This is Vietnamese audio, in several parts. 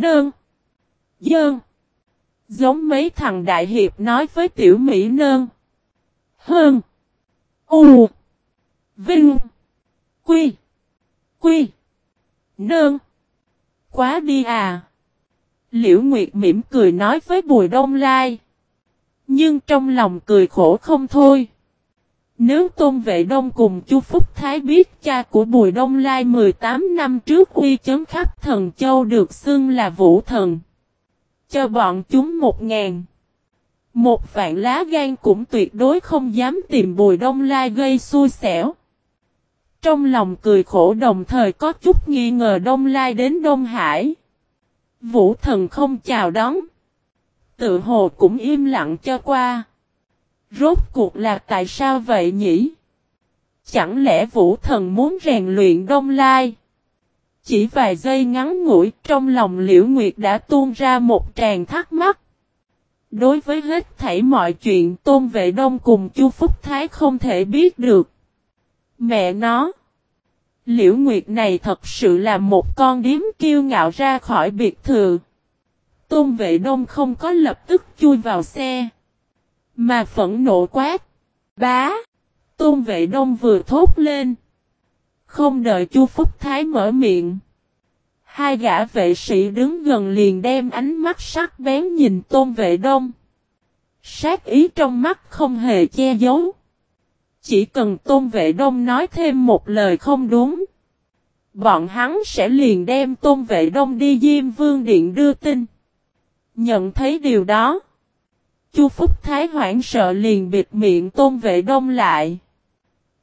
Nơn. Dơn. Giống mấy thằng đại hiệp nói với tiểu Mỹ nơn. Hơn. U. Vinh. Quy. Quy. Nơn. Quá đi à. Liễu Nguyệt mỉm cười nói với Bùi Đông Lai. Nhưng trong lòng cười khổ không thôi. Nếu Tôn Vệ Đông cùng Chu Phúc Thái biết cha của Bùi Đông Lai 18 năm trước uy chấn khắp thần châu được xưng là Vũ Thần. Cho bọn chúng một ngàn. Một vạn lá gan cũng tuyệt đối không dám tìm Bùi Đông Lai gây xui xẻo. Trong lòng cười khổ đồng thời có chút nghi ngờ Đông Lai đến Đông Hải. Vũ Thần không chào đón. Tự hồ cũng im lặng cho qua. Rốt cuộc là tại sao vậy nhỉ? Chẳng lẽ vũ thần muốn rèn luyện đông lai? Chỉ vài giây ngắn ngủi, trong lòng liễu nguyệt đã tuôn ra một tràng thắc mắc. Đối với hết thảy mọi chuyện, tôn vệ đông cùng chu Phúc Thái không thể biết được. Mẹ nó! Liễu Nguyệt này thật sự là một con điếm kiêu ngạo ra khỏi biệt thự. Tôn vệ đông không có lập tức chui vào xe. Mà phẫn nộ quát. Bá. Tôn vệ đông vừa thốt lên. Không đợi chu Phúc Thái mở miệng. Hai gã vệ sĩ đứng gần liền đem ánh mắt sắc bén nhìn tôn vệ đông. Sát ý trong mắt không hề che giấu. Chỉ cần tôn vệ đông nói thêm một lời không đúng. Bọn hắn sẽ liền đem tôn vệ đông đi Diêm Vương Điện đưa tin. Nhận thấy điều đó. Chu Phúc Thái hoảng sợ liền bịt miệng Tôn Vệ Đông lại.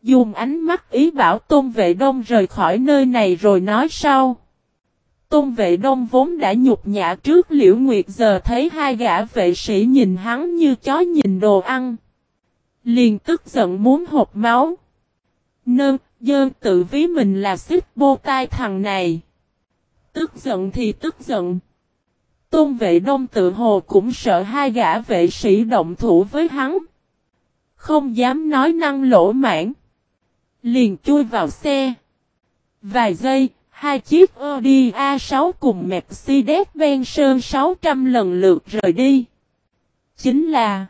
Dùng ánh mắt ý bảo Tôn Vệ Đông rời khỏi nơi này rồi nói sau. Tôn Vệ Đông vốn đã nhục nhã trước Liễu Nguyệt giờ thấy hai gã vệ sĩ nhìn hắn như chó nhìn đồ ăn. Liền tức giận muốn hộp máu. Nơn, dơn tự ví mình là xích bô tai thằng này. Tức giận thì tức giận. Tôn vệ đông tự hồ cũng sợ hai gã vệ sĩ động thủ với hắn. Không dám nói năng lỗ mãn. Liền chui vào xe. Vài giây, hai chiếc Audi A6 cùng Mercedes-Benz Sơn 600 lần lượt rời đi. Chính là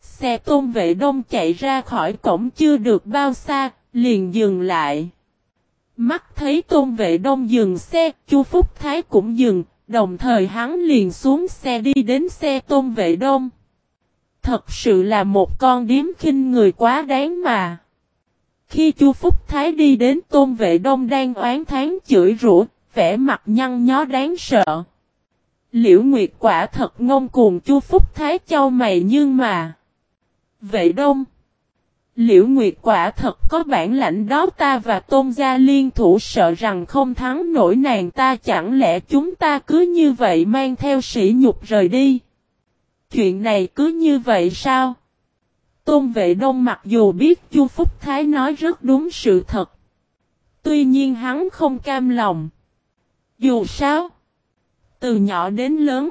Xe tôn vệ đông chạy ra khỏi cổng chưa được bao xa, liền dừng lại. Mắt thấy tôn vệ đông dừng xe, chu Phúc Thái cũng dừng, Đồng thời hắn liền xuống xe đi đến xe tôn vệ đông. Thật sự là một con điếm khinh người quá đáng mà. Khi Chu Phúc Thái đi đến tôn vệ đông đang oán tháng chửi rủa, vẻ mặt nhăn nhó đáng sợ. Liễu Nguyệt quả thật ngông cuồng Chu Phúc Thái châu mày nhưng mà. Vệ đông. Liễu Nguyệt quả thật có bản lãnh đó ta và Tôn Gia liên thủ sợ rằng không thắng nổi nàng ta chẳng lẽ chúng ta cứ như vậy mang theo sỉ nhục rời đi. Chuyện này cứ như vậy sao? Tôn Vệ Đông mặc dù biết Chu Phúc Thái nói rất đúng sự thật. Tuy nhiên hắn không cam lòng. Dù sao, từ nhỏ đến lớn,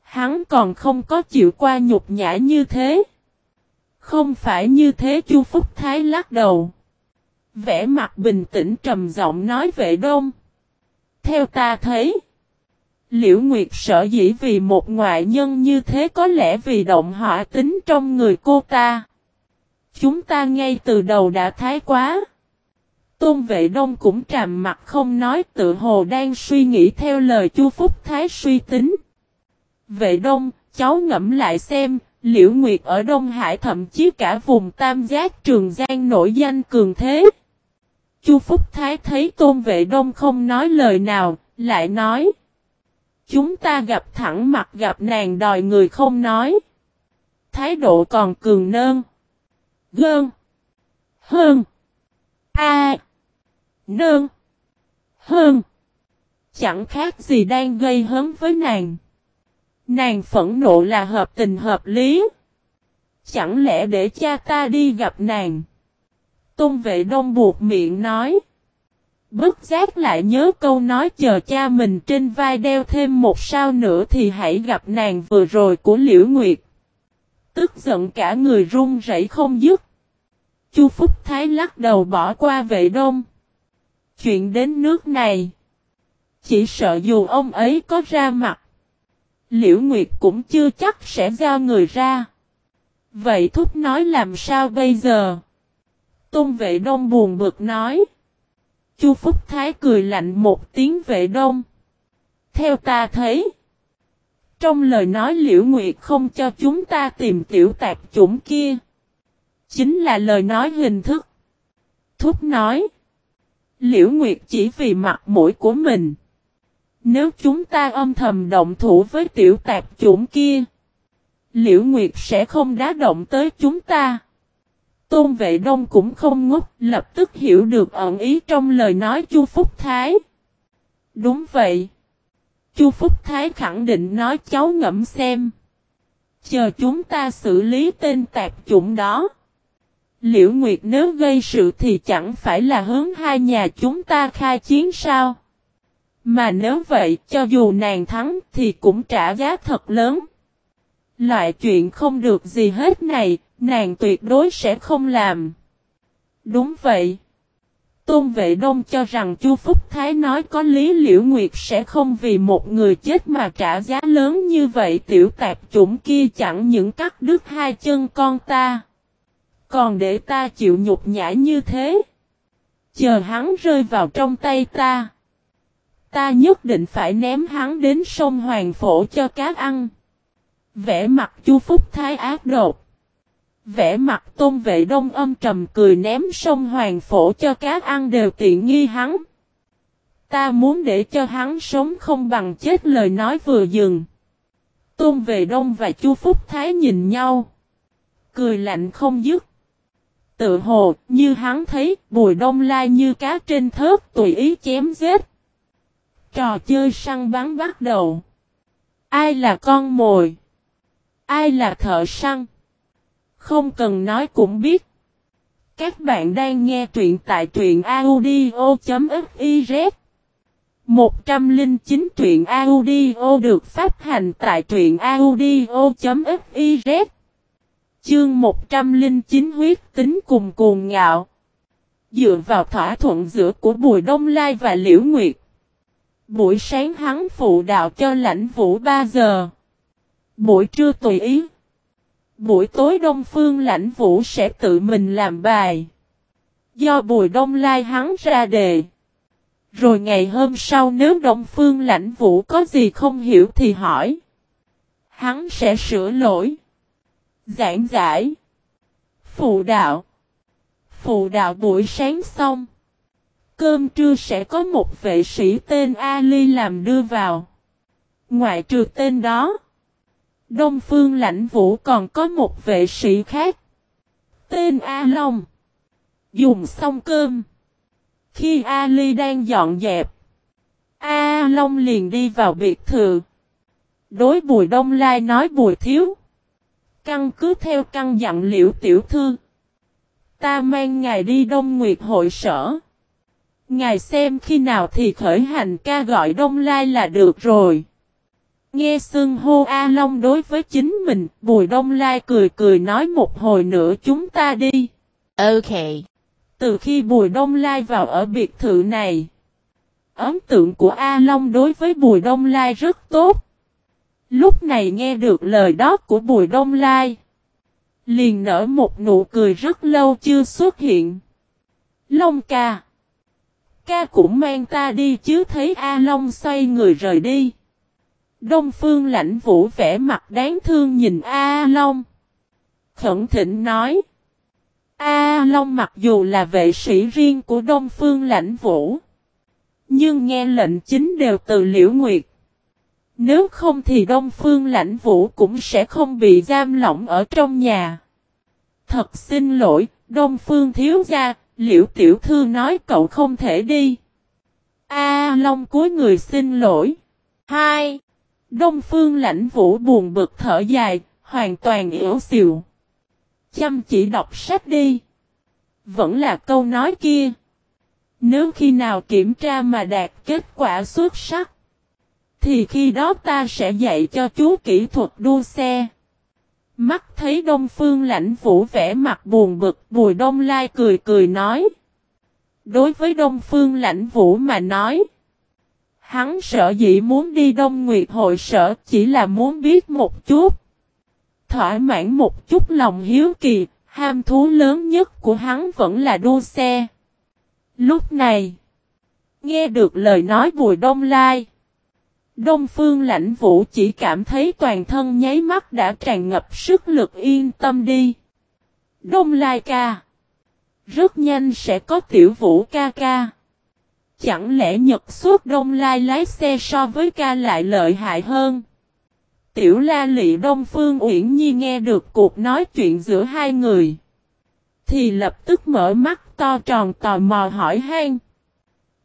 hắn còn không có chịu qua nhục nhã như thế. Không phải như thế Chu Phúc Thái lắc đầu. Vẽ mặt bình tĩnh trầm giọng nói vệ đông. Theo ta thấy. Liễu Nguyệt sợ dĩ vì một ngoại nhân như thế có lẽ vì động họa tính trong người cô ta. Chúng ta ngay từ đầu đã thái quá. Tôn vệ đông cũng trầm mặt không nói tự hồ đang suy nghĩ theo lời Chu Phúc Thái suy tính. Vệ đông, cháu ngẫm lại xem, Liễu Nguyệt ở Đông Hải thậm chí cả vùng Tam Giác Trường Giang nổi danh cường thế. Chu Phúc Thái thấy Tôn Vệ Đông không nói lời nào, lại nói. Chúng ta gặp thẳng mặt gặp nàng đòi người không nói. Thái độ còn cường nơn. Gơn. Hơn. A. Nơn. Hơn. Chẳng khác gì đang gây hấn với nàng. Nàng phẫn nộ là hợp tình hợp lý. Chẳng lẽ để cha ta đi gặp nàng? Tôn vệ đông buộc miệng nói. Bất giác lại nhớ câu nói chờ cha mình trên vai đeo thêm một sao nữa thì hãy gặp nàng vừa rồi của Liễu Nguyệt. Tức giận cả người run rẩy không dứt. Chu Phúc Thái lắc đầu bỏ qua vệ đông. Chuyện đến nước này. Chỉ sợ dù ông ấy có ra mặt. Liễu Nguyệt cũng chưa chắc sẽ giao người ra. Vậy thúc nói làm sao bây giờ? Tôn vệ đông buồn bực nói. Chu Phúc Thái cười lạnh một tiếng vệ đông. Theo ta thấy. Trong lời nói Liễu Nguyệt không cho chúng ta tìm tiểu tạp chủng kia. Chính là lời nói hình thức. Thúc nói. Liễu Nguyệt chỉ vì mặt mũi của mình. Nếu chúng ta âm thầm động thủ với tiểu tạp chủng kia. Liễu Nguyệt sẽ không đá động tới chúng ta. Tôn Vệ Đông cũng không ngốc, lập tức hiểu được ẩn ý trong lời nói Chu Phúc Thái. Đúng vậy. Chu Phúc Thái khẳng định nói cháu ngẫm xem. Chờ chúng ta xử lý tên tạp chủng đó. Liễu Nguyệt nếu gây sự thì chẳng phải là hướng hai nhà chúng ta khai chiến sao? Mà nếu vậy, cho dù nàng thắng thì cũng trả giá thật lớn. Loại chuyện không được gì hết này, nàng tuyệt đối sẽ không làm. Đúng vậy. Tôn Vệ Đông cho rằng Chu Phúc Thái nói có lý Liễu Nguyệt sẽ không vì một người chết mà trả giá lớn như vậy tiểu tạp chủng kia chẳng những cắt đứt hai chân con ta. Còn để ta chịu nhục nhã như thế. Chờ hắn rơi vào trong tay ta. Ta nhất định phải ném hắn đến sông Hoàng Phổ cho cá ăn. Vẽ mặt Chu Phúc Thái ác đột. Vẽ mặt tôn vệ đông âm trầm cười ném sông Hoàng Phổ cho cá ăn đều tiện nghi hắn. Ta muốn để cho hắn sống không bằng chết lời nói vừa dừng. Tôn Vệ đông và Chu Phúc Thái nhìn nhau. Cười lạnh không dứt. Tự hồ, như hắn thấy, bùi đông lai như cá trên thớt, tùy ý chém giết. Trò chơi săn bắn bắt đầu. Ai là con mồi? Ai là thợ săn? Không cần nói cũng biết. Các bạn đang nghe truyện tại truyện audio.fiz 109 truyện audio được phát hành tại truyện audio.fiz Chương 109 huyết tính cùng cuồng ngạo Dựa vào thỏa thuận giữa của Bùi Đông Lai và Liễu Nguyệt Buổi sáng hắn phụ đạo cho lãnh vũ 3 giờ Buổi trưa tùy ý Buổi tối Đông Phương lãnh vũ sẽ tự mình làm bài. Do Bùi Đông Lai hắn ra đề. Rồi ngày hôm sau nếu Đông Phương lãnh vũ có gì không hiểu thì hỏi. Hắn sẽ sửa lỗi. Giảng giải. Phụ đạo. Phụ đạo buổi sáng xong. Cơm trưa sẽ có một vệ sĩ tên Ali làm đưa vào. Ngoại trừ tên đó. Đông Phương Lãnh Vũ còn có một vệ sĩ khác. Tên A Long. Dùng xong cơm. Khi Ali đang dọn dẹp. A Long liền đi vào biệt thự. Đối Bùi Đông Lai nói, Bùi Thiếu. Căn cứ theo căn dặn liễu tiểu thư. Ta mang ngài đi Đông Nguyệt hội sở. Ngài xem khi nào thì khởi hành ca gọi Đông Lai là được rồi. Nghe xưng hô A Long đối với chính mình, Bùi Đông Lai cười cười nói một hồi nữa chúng ta đi. Ok. Từ khi Bùi Đông Lai vào ở biệt thự này, ấn tượng của A Long đối với Bùi Đông Lai rất tốt. Lúc này nghe được lời đó của Bùi Đông Lai, liền nở một nụ cười rất lâu chưa xuất hiện. Long ca. Ca cũng mang ta đi chứ thấy A Long xoay người rời đi. Đông Phương lãnh vũ vẻ mặt đáng thương nhìn A Long. Khẩn thịnh nói. A Long mặc dù là vệ sĩ riêng của Đông Phương lãnh vũ. Nhưng nghe lệnh chính đều từ Liễu Nguyệt. Nếu không thì Đông Phương lãnh vũ cũng sẽ không bị giam lỏng ở trong nhà. Thật xin lỗi, Đông Phương thiếu gia, Liễu Tiểu Thư nói cậu không thể đi. A Long cúi người xin lỗi. Hai. Đông phương lãnh vũ buồn bực thở dài, hoàn toàn yếu xìu. Chăm chỉ đọc sách đi. Vẫn là câu nói kia. Nếu khi nào kiểm tra mà đạt kết quả xuất sắc, thì khi đó ta sẽ dạy cho chú kỹ thuật đua xe. Mắt thấy Đông Phương lãnh vũ vẽ mặt buồn bực, Bùi Đông Lai cười cười nói. Đối với Đông Phương lãnh vũ mà nói, Hắn sợ dĩ muốn đi Đông Nguyệt hội sở chỉ là muốn biết một chút. Thỏa mãn một chút lòng hiếu kỳ, ham thú lớn nhất của hắn vẫn là đua xe. Lúc này, nghe được lời nói Bùi Đông Lai. Đông Phương lãnh vũ chỉ cảm thấy toàn thân nháy mắt đã tràn ngập sức lực yên tâm đi. Đông Lai ca. Rất nhanh sẽ có tiểu vũ ca ca. Chẳng lẽ Nhật suốt Đông Lai lái xe so với ca lại lợi hại hơn? Tiểu la lị Đông Phương Uyển Nhi nghe được cuộc nói chuyện giữa hai người. Thì lập tức mở mắt to tròn tò mò hỏi han.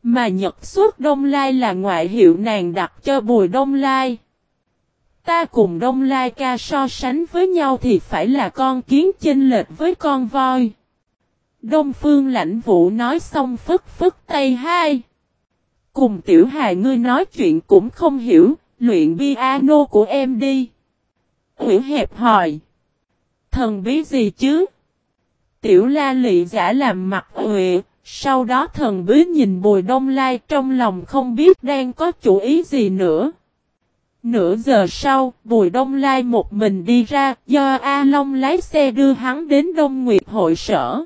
Mà Nhật suốt Đông Lai là ngoại hiệu nàng đặt cho Bùi Đông Lai. Ta cùng Đông Lai ca so sánh với nhau thì phải là con kiến chênh lệch với con voi. Đông Phương lãnh vũ nói xong phức phức tay hai. Cùng tiểu hài ngươi nói chuyện cũng không hiểu, luyện piano của em đi. Hữu hẹp hỏi. Thần bí gì chứ? Tiểu la lị giả làm mặt huệ, sau đó thần bí nhìn bùi đông lai trong lòng không biết đang có chủ ý gì nữa. Nửa giờ sau, Bùi Đông Lai một mình đi ra, do A Long lái xe đưa hắn đến Đông Nguyệt hội sở.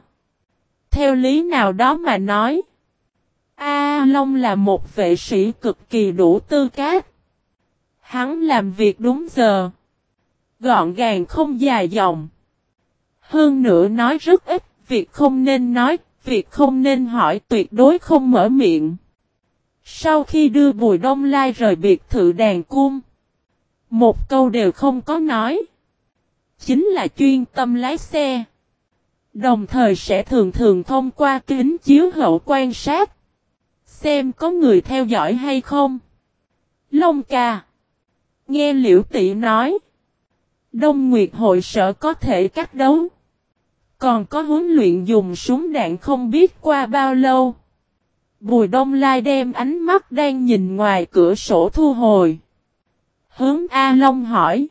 Theo lý nào đó mà nói, A Long là một vệ sĩ cực kỳ đủ tư cách. Hắn làm việc đúng giờ. Gọn gàng không dài dòng. Hơn nữa nói rất ít, việc không nên nói, việc không nên hỏi tuyệt đối không mở miệng. Sau khi đưa Bùi Đông Lai rời biệt thự đàn cung, một câu đều không có nói. Chính là chuyên tâm lái xe. Đồng thời sẽ thường thường thông qua kính chiếu hậu quan sát. Xem có người theo dõi hay không. Long ca. Nghe liễu tị nói. Đông Nguyệt hội sở có thể cắt đấu. Còn có huấn luyện dùng súng đạn không biết qua bao lâu. Bùi Đông Lai đem ánh mắt đang nhìn ngoài cửa sổ thu hồi. Hướng A Long hỏi.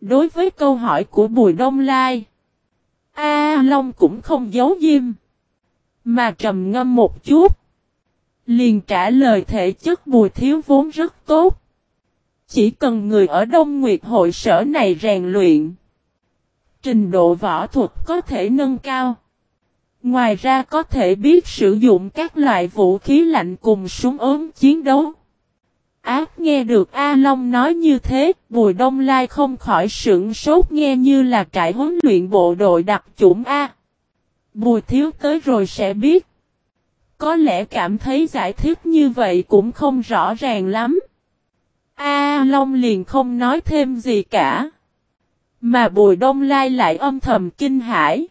Đối với câu hỏi của Bùi Đông Lai. A Long cũng không giấu diêm. Mà trầm ngâm một chút. Liền trả lời thể chất Bùi Thiếu vốn rất tốt. Chỉ cần người ở Đông Nguyệt hội sở này rèn luyện. Trình độ võ thuật có thể nâng cao. Ngoài ra có thể biết sử dụng các loại vũ khí lạnh cùng súng ốm chiến đấu. Ác nghe được A Long nói như thế, Bùi Đông Lai không khỏi sững sốt nghe như là trại huấn luyện bộ đội đặc chủng A. Bùi thiếu tới rồi sẽ biết. Có lẽ cảm thấy giải thích như vậy cũng không rõ ràng lắm. A Long liền không nói thêm gì cả. Mà Bùi Đông Lai lại âm thầm kinh hãi.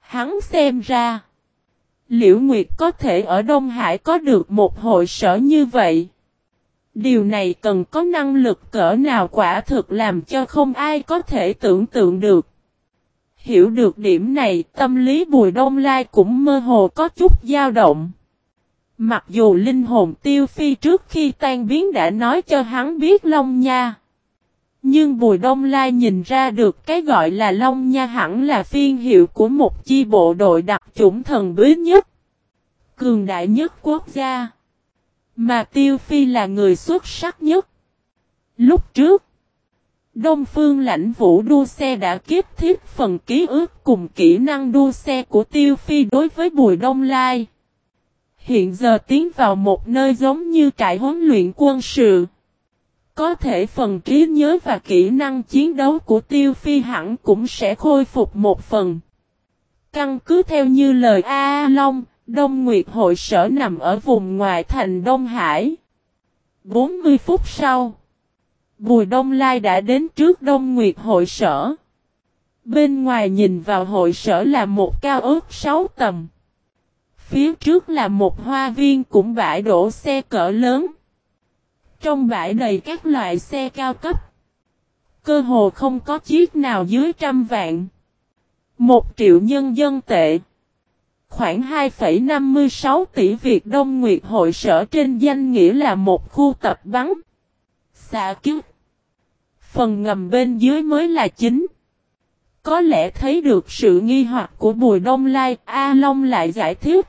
Hắn xem ra. Liễu Nguyệt có thể ở Đông Hải có được một hội sở như vậy. Điều này cần có năng lực cỡ nào quả thực làm cho không ai có thể tưởng tượng được. Hiểu được điểm này, tâm lý Bùi Đông Lai cũng mơ hồ có chút dao động. Mặc dù linh hồn tiêu phi trước khi tan biến đã nói cho hắn biết Long Nha. Nhưng Bùi Đông Lai nhìn ra được cái gọi là Long Nha hẳn là phiên hiệu của một chi bộ đội đặc chủng thần bí nhất. Cường đại nhất quốc gia. Mà Tiêu Phi là người xuất sắc nhất. Lúc trước, Đông Phương lãnh vũ đua xe đã kiếp thiết phần ký ức cùng kỹ năng đua xe của Tiêu Phi đối với Bùi Đông Lai. Hiện giờ tiến vào một nơi giống như trại huấn luyện quân sự. Có thể phần trí nhớ và kỹ năng chiến đấu của Tiêu Phi hẳn cũng sẽ khôi phục một phần. Căn cứ theo như lời A, Long, Đông Nguyệt hội sở nằm ở vùng ngoài thành Đông Hải. 40 phút sau, Bùi Đông Lai đã đến trước Đông Nguyệt hội sở. Bên ngoài nhìn vào hội sở là một cao ốc 6 tầng. Phía trước là một hoa viên cũng bãi đổ xe cỡ lớn. Trong bãi đầy các loại xe cao cấp. Cơ hồ không có chiếc nào dưới trăm vạn. Một triệu nhân dân tệ. Khoảng 2,56 tỷ Việt Đông Nguyệt hội sở trên danh nghĩa là một khu tập bắn. Xạ kiếp. Phần ngầm bên dưới mới là chính. Có lẽ thấy được sự nghi hoặc của Bùi Đông Lai, A Long lại giải thích.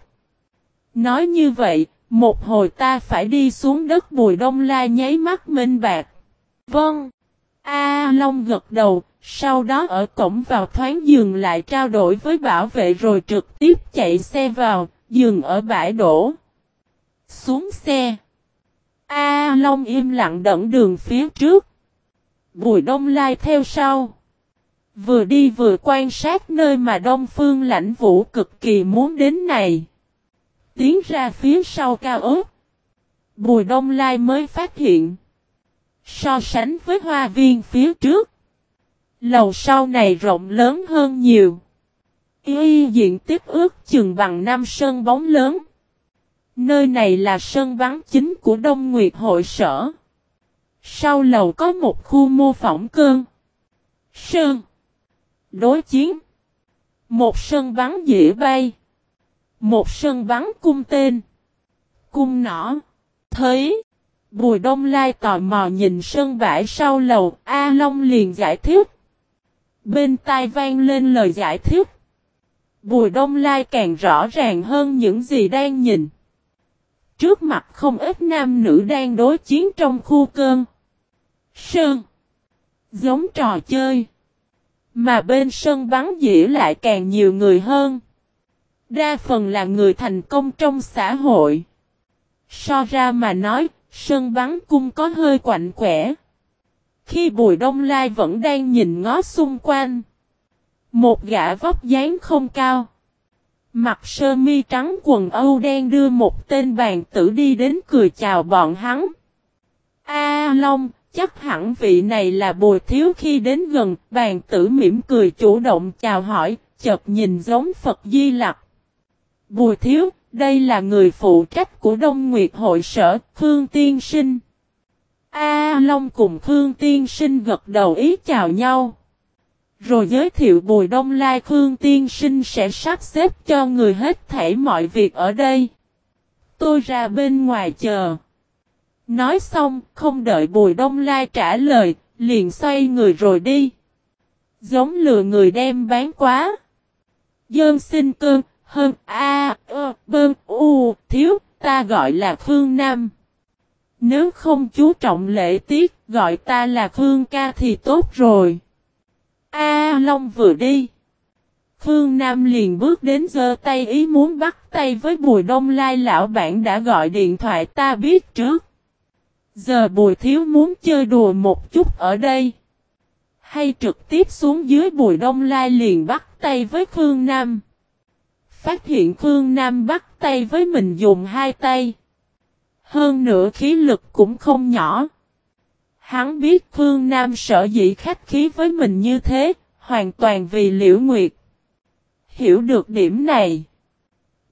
Nói như vậy, một hồi ta phải đi xuống đất bùi đông lai nháy mắt minh bạc. Vâng. A Long gật đầu, sau đó ở cổng vào thoáng dừng lại trao đổi với bảo vệ rồi trực tiếp chạy xe vào, dừng ở bãi đổ. Xuống xe. A Long im lặng đẩn đường phía trước. Bùi Đông Lai theo sau. Vừa đi vừa quan sát nơi mà Đông Phương lãnh vũ cực kỳ muốn đến này. Tiến ra phía sau cao ốc. Bùi Đông Lai mới phát hiện. So sánh với hoa viên phía trước. Lầu sau này rộng lớn hơn nhiều. Y diện tích ước chừng bằng năm sân bóng lớn. Nơi này là sân bắn chính của Đông Nguyệt hội sở. Sau lầu có một khu mô phỏng cơn. Sơn. Đối chiến. Một sân bắn dĩa bay. Một sân bắn cung tên. Cung nỏ. Thấy. Bùi Đông Lai tò mò nhìn sân bãi sau lầu. A Long liền giải thích. Bên tai vang lên lời giải thích. Bùi Đông Lai càng rõ ràng hơn những gì đang nhìn. Trước mặt không ít nam nữ đang đối chiến trong khu cơn. Sơn. Giống trò chơi. Mà bên sân bắn dĩa lại càng nhiều người hơn. Đa phần là người thành công trong xã hội. So ra mà nói, sân bắn cung có hơi quạnh quẻ. Khi Bùi Đông Lai vẫn đang nhìn ngó xung quanh. Một gã vóc dáng không cao. Mặt sơ mi trắng quần Âu đen đưa một tên bàn tử đi đến cười chào bọn hắn. A Long, chắc hẳn vị này là bùi thiếu khi đến gần, bàn tử mỉm cười chủ động chào hỏi, chợt nhìn giống Phật Di Lặc. Bùi thiếu, đây là người phụ trách của Đông Nguyệt hội sở, Khương Tiên Sinh. A Long cùng Khương Tiên Sinh gật đầu ý chào nhau. Rồi giới thiệu Bùi Đông Lai Khương Tiên Sinh sẽ sắp xếp cho người hết thảy mọi việc ở đây. Tôi ra bên ngoài chờ. Nói xong, không đợi Bùi Đông Lai trả lời, liền xoay người rồi đi. Giống lừa người đem bán quá. Dơn xin cơn, hơn a ơ bơn u thiếu, ta gọi là Khương Nam. Nếu không chú trọng lễ tiết, gọi ta là Khương ca thì tốt rồi. A Long vừa đi. Khương Nam liền bước đến giơ tay ý muốn bắt tay với Bùi Đông Lai lão bản đã gọi điện thoại ta biết trước. Giờ Bùi Thiếu muốn chơi đùa một chút ở đây. Hay trực tiếp xuống dưới Bùi Đông Lai liền bắt tay với Khương Nam. Phát hiện Khương Nam bắt tay với mình dùng hai tay. Hơn nữa khí lực cũng không nhỏ. Hắn biết Khương Nam sợ dĩ khách khí với mình như thế, hoàn toàn vì Liễu Nguyệt. Hiểu được điểm này.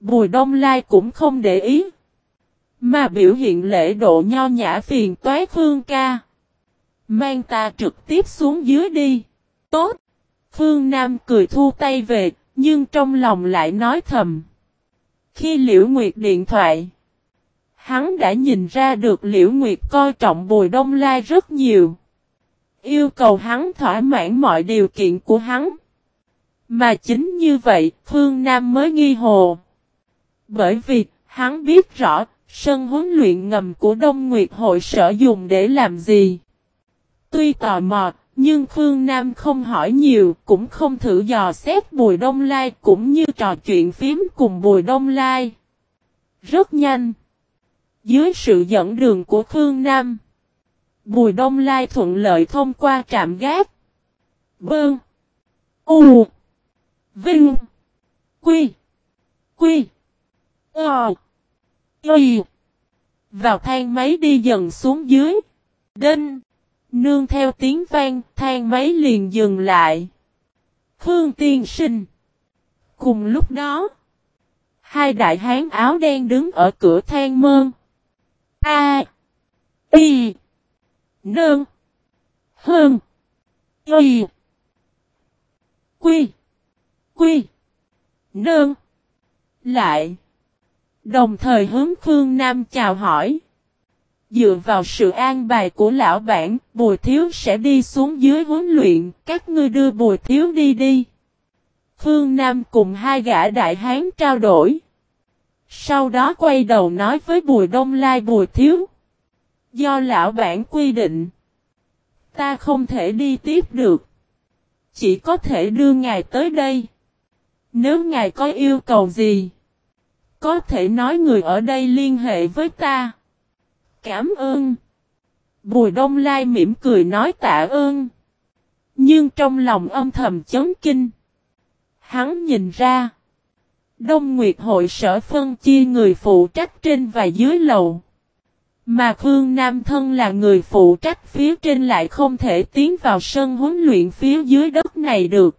Bùi Đông Lai cũng không để ý. Mà biểu hiện lễ độ nho nhã phiền toái Khương ca. Mang ta trực tiếp xuống dưới đi. Tốt. Khương Nam cười thu tay về, nhưng trong lòng lại nói thầm. Khi Liễu Nguyệt điện thoại. Hắn đã nhìn ra được Liễu Nguyệt coi trọng Bùi Đông Lai rất nhiều. Yêu cầu hắn thỏa mãn mọi điều kiện của hắn. Mà chính như vậy, Phương Nam mới nghi hồ. Bởi vì, hắn biết rõ, sân huấn luyện ngầm của Đông Nguyệt hội sở dùng để làm gì. Tuy tò mò, nhưng Phương Nam không hỏi nhiều, cũng không thử dò xét Bùi Đông Lai cũng như trò chuyện phím cùng Bùi Đông Lai. Rất nhanh. Dưới sự dẫn đường của Khương Nam, Bùi Đông Lai thuận lợi thông qua trạm gác. Bơn. U. Vinh. Quy. Quy. Ờ. Y. Vào thang máy đi dần xuống dưới. Đinh. Nương theo tiếng vang, thang máy liền dừng lại. Khương tiên sinh. Cùng lúc đó, hai đại hán áo đen đứng ở cửa thang mơn. A. Y. Nương. Hơn. Y. Quy. Quy. Nương. Lại. Đồng thời hướng Khương Nam chào hỏi. Dựa vào sự an bài của lão bản, Bùi Thiếu sẽ đi xuống dưới huấn luyện, các ngươi đưa Bùi Thiếu đi đi. phương Nam cùng hai gã đại hán trao đổi. Sau đó quay đầu nói với Bùi Đông Lai Bùi Thiếu. Do lão bản quy định. Ta không thể đi tiếp được. Chỉ có thể đưa ngài tới đây. Nếu ngài có yêu cầu gì. Có thể nói người ở đây liên hệ với ta. Cảm ơn. Bùi Đông Lai mỉm cười nói tạ ơn. Nhưng trong lòng âm thầm chấn kinh. Hắn nhìn ra. Đông Nguyệt hội sở phân chia người phụ trách trên và dưới lầu. Mà Khương Nam Thân là người phụ trách phía trên lại không thể tiến vào sân huấn luyện phía dưới đất này được.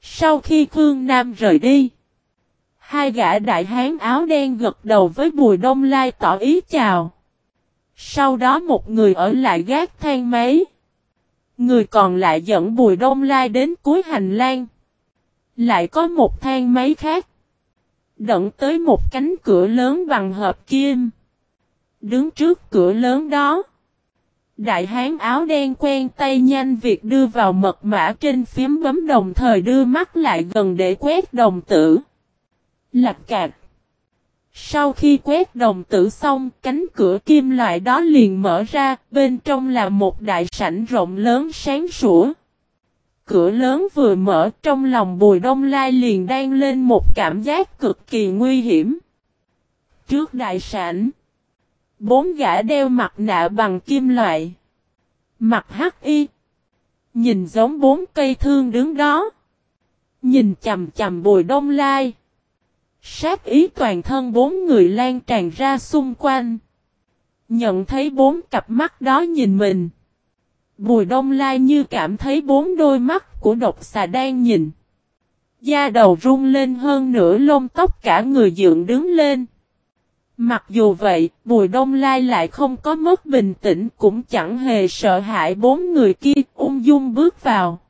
Sau khi Khương Nam rời đi, hai gã đại hán áo đen gật đầu với Bùi Đông Lai tỏ ý chào. Sau đó một người ở lại gác thang máy. Người còn lại dẫn Bùi Đông Lai đến cuối hành lang. Lại có một thang máy khác. Đận tới một cánh cửa lớn bằng hợp kim. Đứng trước cửa lớn đó. Đại hán áo đen quen tay nhanh việc đưa vào mật mã trên phím bấm đồng thời đưa mắt lại gần để quét đồng tử. Lạch cạc. Sau khi quét đồng tử xong, cánh cửa kim loại đó liền mở ra, bên trong là một đại sảnh rộng lớn sáng sủa. Cửa lớn vừa mở trong lòng bùi đông lai liền đang lên một cảm giác cực kỳ nguy hiểm. Trước đại sảnh, bốn gã đeo mặt nạ bằng kim loại. Mặt hắc y. Nhìn giống bốn cây thương đứng đó. Nhìn chầm chầm bùi đông lai. Sát ý toàn thân bốn người lan tràn ra xung quanh. Nhận thấy bốn cặp mắt đó nhìn mình. Bùi đông lai như cảm thấy bốn đôi mắt của độc xà đang nhìn. Da đầu rung lên hơn nửa lông tóc cả người dựng đứng lên. Mặc dù vậy, Bùi Đông Lai lại không có mất bình tĩnh cũng chẳng hề sợ hãi bốn người kia ung dung bước vào.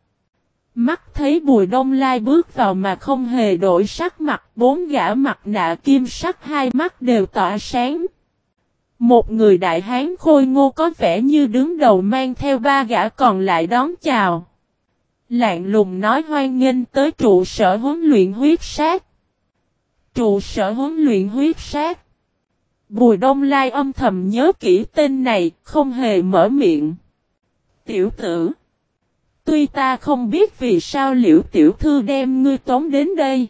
Mắt thấy Bùi Đông Lai bước vào mà không hề đổi sắc mặt bốn gã mặt nạ kim sắc hai mắt đều tỏa sáng. Một người đại hán khôi ngô có vẻ như đứng đầu mang theo ba gã còn lại đón chào. Lạng lùng nói hoan nghênh tới trụ sở huấn luyện huyết sát. Trụ sở huấn luyện huyết sát. Bùi Đông Lai âm thầm nhớ kỹ tên này, không hề mở miệng. Tiểu tử. Tuy ta không biết vì sao liễu tiểu thư đem ngươi tống đến đây.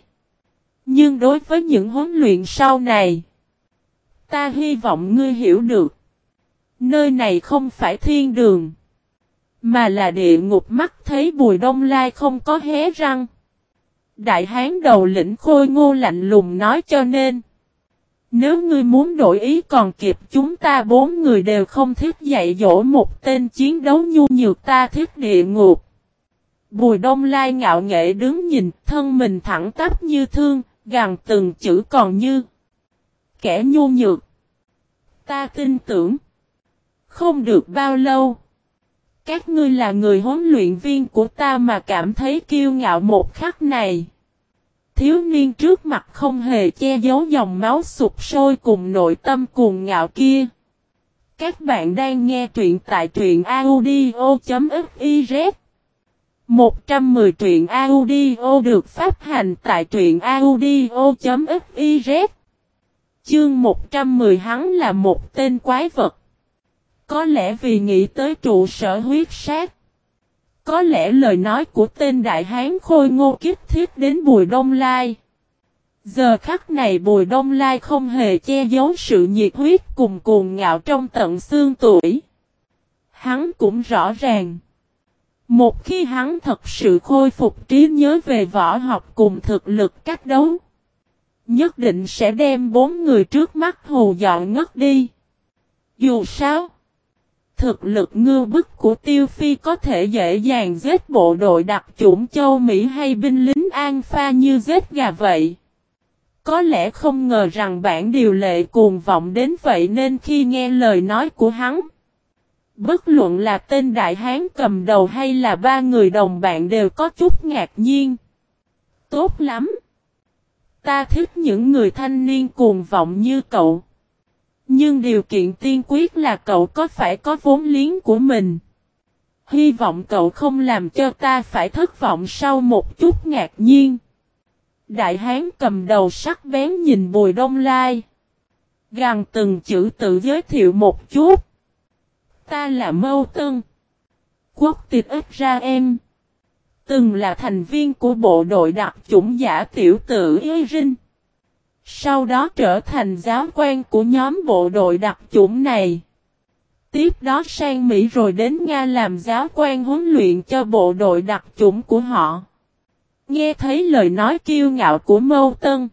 Nhưng đối với những huấn luyện sau này. Ta hy vọng ngươi hiểu được. Nơi này không phải thiên đường. Mà là địa ngục mắt thấy bùi đông lai không có hé răng. Đại hán đầu lĩnh khôi ngô lạnh lùng nói cho nên. Nếu ngươi muốn đổi ý còn kịp chúng ta bốn người đều không thích dạy dỗ một tên chiến đấu nhu nhược ta thích địa ngục. Bùi đông lai ngạo nghệ đứng nhìn thân mình thẳng tắp như thương, gằn từng chữ còn như. Kẻ nhu nhược. Ta tin tưởng. Không được bao lâu. Các ngươi là người huấn luyện viên của ta mà cảm thấy kiêu ngạo một khắc này. Thiếu niên trước mặt không hề che giấu dòng máu sụp sôi cùng nội tâm cuồng ngạo kia. Các bạn đang nghe truyện tại truyện audio.fiz 110 truyện audio được phát hành tại truyện audio.fiz Chương 110 hắn là một tên quái vật. Có lẽ vì nghĩ tới trụ sở huyết sát. Có lẽ lời nói của tên đại hán khôi ngô kiếp thiết đến Bùi Đông Lai. Giờ khắc này Bùi Đông Lai không hề che giấu sự nhiệt huyết cùng cuồng ngạo trong tận xương tuổi. Hắn cũng rõ ràng. Một khi hắn thật sự khôi phục trí nhớ về võ học cùng thực lực cách đấu. Nhất định sẽ đem bốn người trước mắt hù dọn ngất đi. Dù sao thực lực ngư bức của Tiêu Phi có thể dễ dàng giết bộ đội đặc chủng châu Mỹ hay binh lính An Pha như giết gà vậy. Có lẽ không ngờ rằng bản điều lệ cuồng vọng đến vậy nên khi nghe lời nói của hắn. Bất luận là tên đại hán cầm đầu hay là ba người đồng bạn đều có chút ngạc nhiên. Tốt lắm. Ta thích những người thanh niên cuồng vọng như cậu. Nhưng điều kiện tiên quyết là cậu có phải có vốn liếng của mình. Hy vọng cậu không làm cho ta phải thất vọng sau một chút ngạc nhiên. Đại hán cầm đầu sắc bén nhìn Bùi Đông Lai. Gằn từng chữ tự giới thiệu một chút. Ta là Mâu Tân. Quốc tịch ít ra em. Từng là thành viên của bộ đội đặc chủng giả tiểu tử Y Rinh. Sau đó trở thành giáo quan của nhóm bộ đội đặc chủng này. Tiếp đó sang Mỹ rồi đến Nga làm giáo quan huấn luyện cho bộ đội đặc chủng của họ. Nghe thấy lời nói kiêu ngạo của Mâu Tân.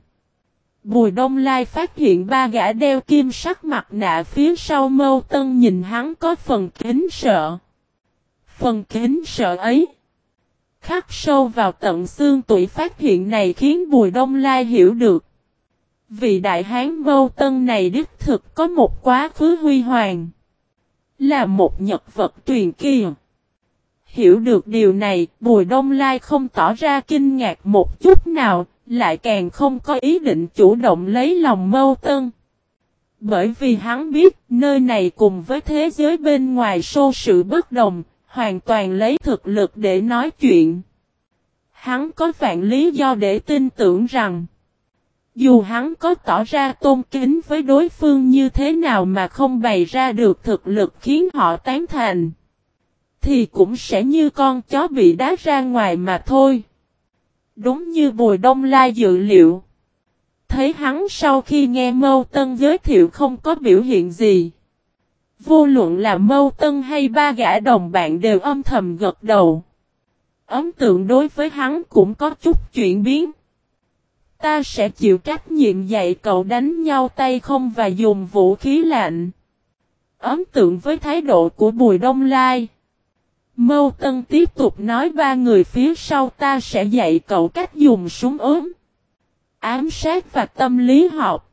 Bùi Đông Lai phát hiện ba gã đeo kim sắc mặt nạ phía sau Mâu Tân nhìn hắn có phần kính sợ. Phần kính sợ ấy. Khắc sâu vào tận xương tuổi phát hiện này khiến Bùi Đông Lai hiểu được. Vị đại hán Mâu Tân này đích thực có một quá khứ huy hoàng. Là một nhật vật truyền kỳ. Hiểu được điều này, Bùi Đông Lai không tỏ ra kinh ngạc một chút nào, lại càng không có ý định chủ động lấy lòng mâu tân. Bởi vì hắn biết, nơi này cùng với thế giới bên ngoài sâu sự bất đồng, hoàn toàn lấy thực lực để nói chuyện. Hắn có vạn lý do để tin tưởng rằng, dù hắn có tỏ ra tôn kính với đối phương như thế nào mà không bày ra được thực lực khiến họ tán thành, thì cũng sẽ như con chó bị đá ra ngoài mà thôi. Đúng như Bùi Đông La dự liệu. Thấy hắn sau khi nghe Mâu Tân giới thiệu không có biểu hiện gì. Vô luận là Mâu Tân hay ba gã đồng bạn đều âm thầm gật đầu. Ấn tượng đối với hắn cũng có chút chuyển biến. Ta sẽ chịu trách nhiệm dạy cậu đánh nhau tay không và dùng vũ khí lạnh. Ấn tượng với thái độ của Bùi Đông Lai. Mâu Tân tiếp tục nói ba người phía sau ta sẽ dạy cậu cách dùng súng ốm. Ám sát và tâm lý học.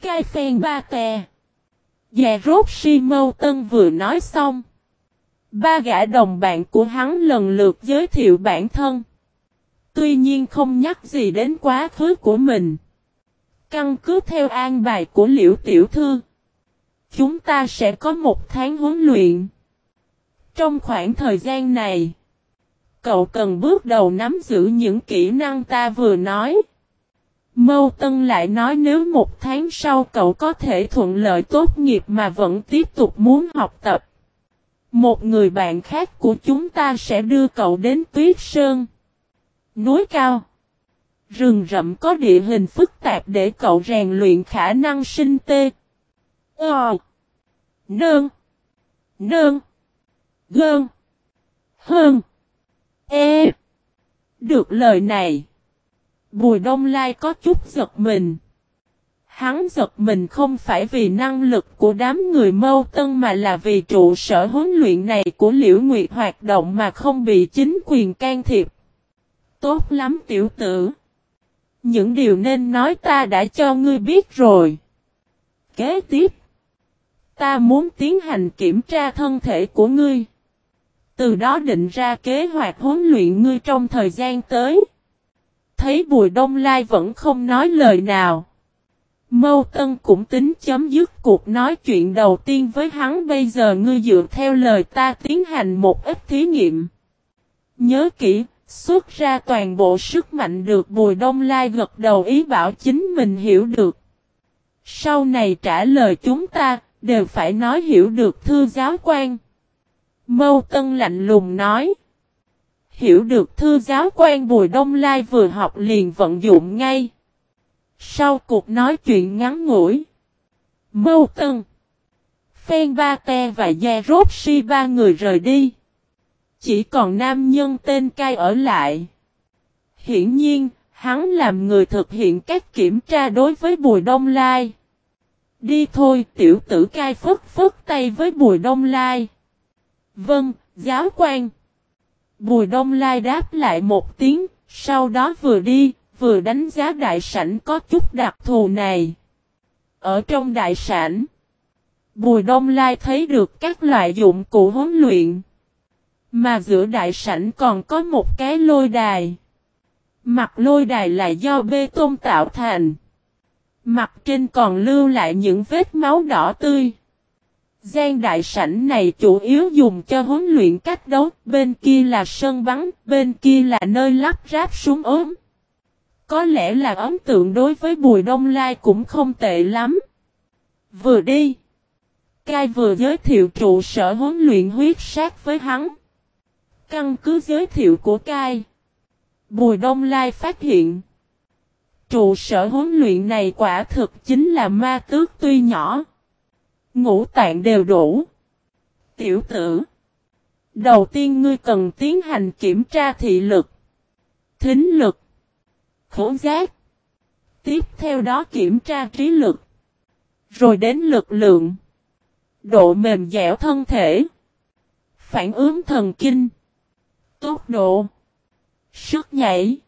Cai phen ba tè. Già rốt si Mâu Tân vừa nói xong. Ba gã đồng bạn của hắn lần lượt giới thiệu bản thân. Tuy nhiên không nhắc gì đến quá khứ của mình. Căn cứ theo an bài của liễu tiểu thư. Chúng ta sẽ có một tháng huấn luyện. Trong khoảng thời gian này, cậu cần bước đầu nắm giữ những kỹ năng ta vừa nói. Mâu Tân lại nói nếu một tháng sau cậu có thể thuận lợi tốt nghiệp mà vẫn tiếp tục muốn học tập. Một người bạn khác của chúng ta sẽ đưa cậu đến Tuyết Sơn. Núi cao. Rừng rậm có địa hình phức tạp để cậu rèn luyện khả năng sinh tê. Ờ. Nương. Nương. Gơn. Hơn. E. Được lời này. Bùi Đông Lai có chút giật mình. Hắn giật mình không phải vì năng lực của đám người mâu tân mà là vì trụ sở huấn luyện này của Liễu Nguyệt hoạt động mà không bị chính quyền can thiệp. Tốt lắm tiểu tử. Những điều nên nói ta đã cho ngươi biết rồi. Kế tiếp. Ta muốn tiến hành kiểm tra thân thể của ngươi. Từ đó định ra kế hoạch huấn luyện ngươi trong thời gian tới. Thấy Bùi Đông Lai vẫn không nói lời nào. Mâu Tân cũng tính chấm dứt cuộc nói chuyện đầu tiên với hắn bây giờ ngươi dựa theo lời ta tiến hành một ít thí nghiệm. Nhớ kỹ, xuất ra toàn bộ sức mạnh được Bùi Đông Lai gật đầu ý bảo chính mình hiểu được. Sau này trả lời chúng ta, đều phải nói hiểu được thư giáo quan. Mâu Tân lạnh lùng nói. Hiểu được thư giáo quan Bùi Đông Lai vừa học liền vận dụng ngay. Sau cuộc nói chuyện ngắn ngủi. Mâu Tân. Phen Ba Te và Gia Rốt Si ba người rời đi. Chỉ còn nam nhân tên cai ở lại. Hiển nhiên, hắn làm người thực hiện các kiểm tra đối với Bùi Đông Lai. Đi thôi, tiểu tử cai phất phất tay với Bùi Đông Lai. Vâng, giáo quan. Bùi Đông Lai đáp lại một tiếng, sau đó vừa đi, vừa đánh giá đại sảnh có chút đặc thù này. Ở trong đại sảnh, Bùi Đông Lai thấy được các loại dụng cụ huấn luyện. Mà giữa đại sảnh còn có một cái lôi đài. Mặt lôi đài là do bê tông tạo thành. Mặt trên còn lưu lại những vết máu đỏ tươi. Gian đại sảnh này chủ yếu dùng cho huấn luyện cách đấu, bên kia là sân bắn, bên kia là nơi lắp ráp súng ốm. Có lẽ là ấn tượng đối với Bùi Đông Lai cũng không tệ lắm. Vừa đi. Cai vừa giới thiệu trụ sở huấn luyện huyết sát với hắn. Căn cứ giới thiệu của Cai. Bùi Đông Lai phát hiện. Trụ sở huấn luyện này quả thực chính là ma tước tuy nhỏ. Ngũ tạng đều đủ. Tiểu tử. Đầu tiên ngươi cần tiến hành kiểm tra thị lực. Thính lực. Khổ giác. Tiếp theo đó kiểm tra trí lực. Rồi đến lực lượng. Độ mềm dẻo thân thể. Phản ứng thần kinh. Tốc độ. Sức nhảy.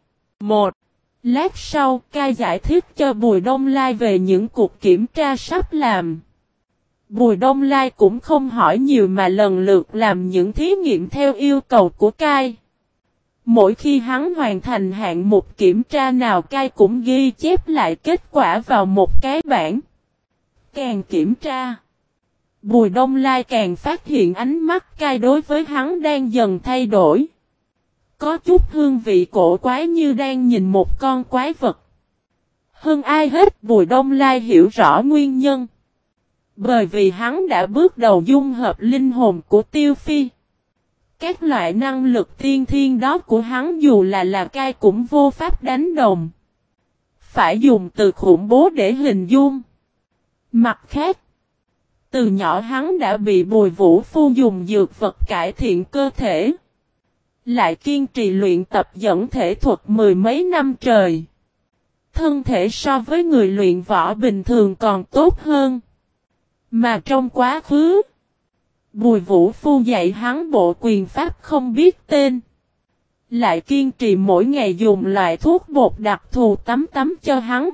một Lát sau, cai giải thích cho Bùi Đông Lai về những cuộc kiểm tra sắp làm. Bùi Đông Lai cũng không hỏi nhiều mà lần lượt làm những thí nghiệm theo yêu cầu của cai. Mỗi khi hắn hoàn thành hạng mục kiểm tra nào cai cũng ghi chép lại kết quả vào một cái bảng. Càng kiểm tra, Bùi Đông Lai càng phát hiện ánh mắt cai đối với hắn đang dần thay đổi. Có chút hương vị cổ quái như đang nhìn một con quái vật. Hơn ai hết Bùi Đông Lai hiểu rõ nguyên nhân. Bởi vì hắn đã bước đầu dung hợp linh hồn của Tiêu Phi. Các loại năng lực tiên thiên đó của hắn dù là là cai cũng vô pháp đánh đồng. Phải dùng từ khủng bố để hình dung. Mặt khác, từ nhỏ hắn đã bị bùi vũ phu dùng dược vật cải thiện cơ thể. Lại kiên trì luyện tập dẫn thể thuật mười mấy năm trời. Thân thể so với người luyện võ bình thường còn tốt hơn. Mà trong quá khứ, Bùi Vũ Phu dạy hắn bộ quyền pháp không biết tên. Lại kiên trì mỗi ngày dùng loại thuốc bột đặc thù tắm tắm cho hắn.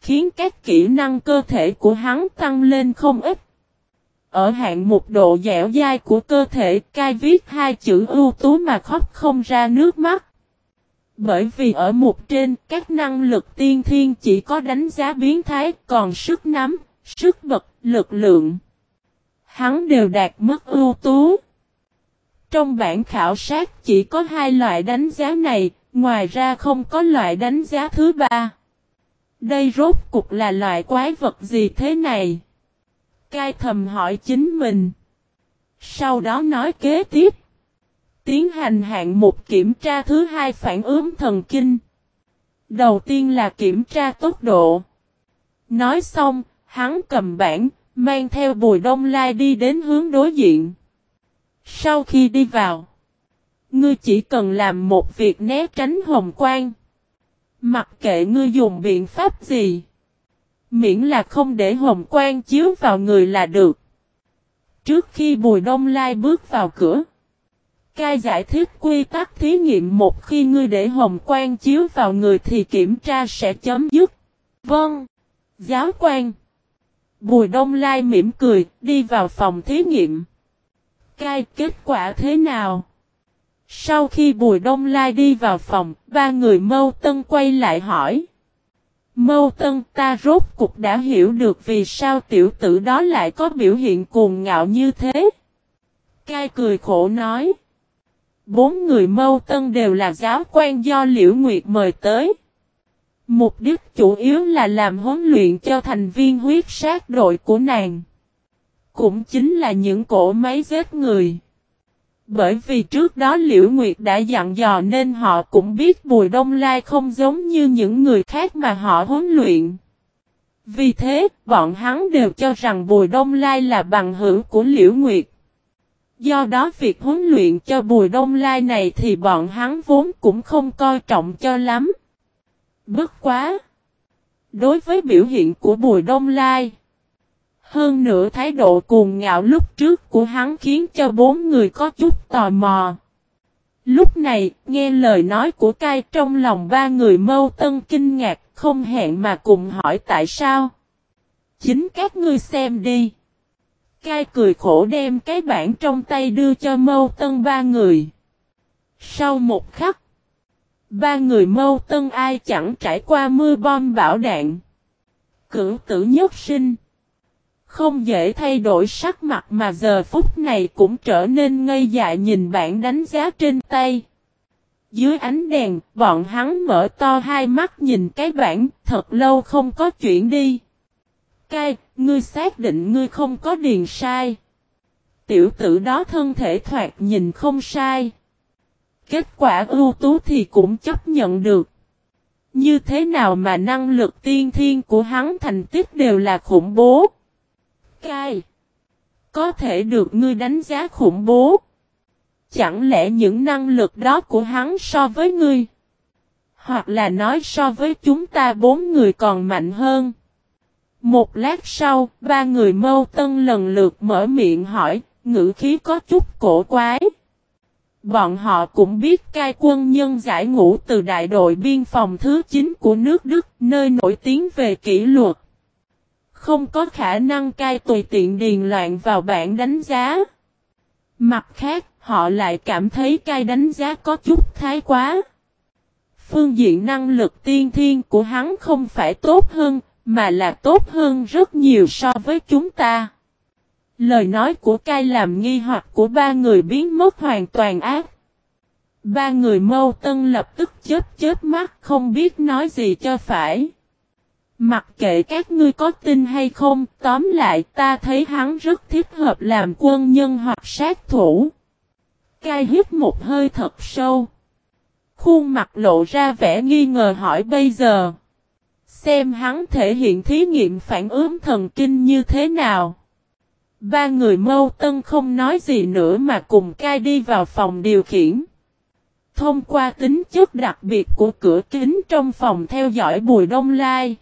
Khiến các kỹ năng cơ thể của hắn tăng lên không ít. Ở hạng mục độ dẻo dai của cơ thể cai viết hai chữ ưu tú mà khóc không ra nước mắt. Bởi vì ở mục trên các năng lực tiên thiên chỉ có đánh giá biến thái còn sức nắm, sức bật, lực lượng. Hắn đều đạt mức ưu tú. Trong bản khảo sát chỉ có hai loại đánh giá này, ngoài ra không có loại đánh giá thứ ba. Đây rốt cục là loại quái vật gì thế này? Cai thầm hỏi chính mình. Sau đó nói kế tiếp. Tiến hành hạng mục kiểm tra thứ hai phản ứng thần kinh. Đầu tiên là kiểm tra tốc độ. Nói xong, hắn cầm bản, mang theo bùi đông lai đi đến hướng đối diện. Sau khi đi vào, ngươi chỉ cần làm một việc né tránh hồng quang. Mặc kệ ngươi dùng biện pháp gì. Miễn là không để hồng quang chiếu vào người là được. Trước khi Bùi Đông Lai bước vào cửa. Cai giải thích quy tắc thí nghiệm một khi ngươi để hồng quang chiếu vào người thì kiểm tra sẽ chấm dứt. Vâng. Giáo quan. Bùi Đông Lai mỉm cười, đi vào phòng thí nghiệm. Cai kết quả thế nào? Sau khi Bùi Đông Lai đi vào phòng, ba người mâu tân quay lại hỏi. Mâu tân, ta rốt cục đã hiểu được vì sao tiểu tử đó lại có biểu hiện cuồng ngạo như thế. Cai cười khổ nói. Bốn người mâu tân đều là giáo quan do Liễu Nguyệt mời tới. Mục đích chủ yếu là làm huấn luyện cho thành viên huyết sát đội của nàng. Cũng chính là những cổ máy giết người. Bởi vì trước đó Liễu Nguyệt đã dặn dò nên họ cũng biết Bùi Đông Lai không giống như những người khác mà họ huấn luyện. Vì thế, bọn hắn đều cho rằng Bùi Đông Lai là bằng hữu của Liễu Nguyệt. Do đó việc huấn luyện cho Bùi Đông Lai này thì bọn hắn vốn cũng không coi trọng cho lắm. Bất quá! Đối với biểu hiện của Bùi Đông Lai, hơn nữa thái độ cuồng ngạo lúc trước của hắn khiến cho bốn người có chút tò mò. Lúc này, nghe lời nói của cai trong lòng ba người mâu tân kinh ngạc, không hẹn mà cùng hỏi tại sao. Chính các ngươi xem đi. Cai cười khổ đem cái bản trong tay đưa cho mâu tân ba người. Sau một khắc, ba người mâu tân ai chẳng trải qua mưa bom bão đạn. Cửu tử nhất sinh. Không dễ thay đổi sắc mặt mà giờ phút này cũng trở nên ngây dại nhìn bản đánh giá trên tay. Dưới ánh đèn, bọn hắn mở to hai mắt nhìn cái bản thật lâu không có chuyện đi. Cai, ngươi xác định ngươi không có điền sai. Tiểu tử đó thân thể thoạt nhìn không sai. Kết quả ưu tú thì cũng chấp nhận được. Như thế nào mà năng lực tiên thiên của hắn thành tích đều là khủng bố. Cai. Có thể được ngươi đánh giá khủng bố. Chẳng lẽ những năng lực đó của hắn so với ngươi? Hoặc là nói so với chúng ta bốn người còn mạnh hơn. Một lát sau, ba người mâu tân lần lượt mở miệng hỏi, ngữ khí có chút cổ quái. Bọn họ cũng biết cai quân nhân giải ngũ từ đại đội biên phòng thứ 9 của nước Đức, nơi nổi tiếng về kỷ luật. Không có khả năng cai tùy tiện điền loạn vào bảng đánh giá. Mặt khác, họ lại cảm thấy cai đánh giá có chút thái quá. Phương diện năng lực tiên thiên của hắn không phải tốt hơn, mà là tốt hơn rất nhiều so với chúng ta. Lời nói của cai làm nghi hoặc của ba người biến mất hoàn toàn ác. Ba người mâu tân lập tức chết chết mắt không biết nói gì cho phải. Mặc kệ các ngươi có tin hay không, tóm lại ta thấy hắn rất thích hợp làm quân nhân hoặc sát thủ. Cai hít một hơi thật sâu. Khuôn mặt lộ ra vẻ nghi ngờ hỏi bây giờ. Xem hắn thể hiện thí nghiệm phản ứng thần kinh như thế nào. Ba người mâu tân không nói gì nữa mà cùng cai đi vào phòng điều khiển. Thông qua tính chất đặc biệt của cửa kính trong phòng theo dõi Bùi Đông Lai.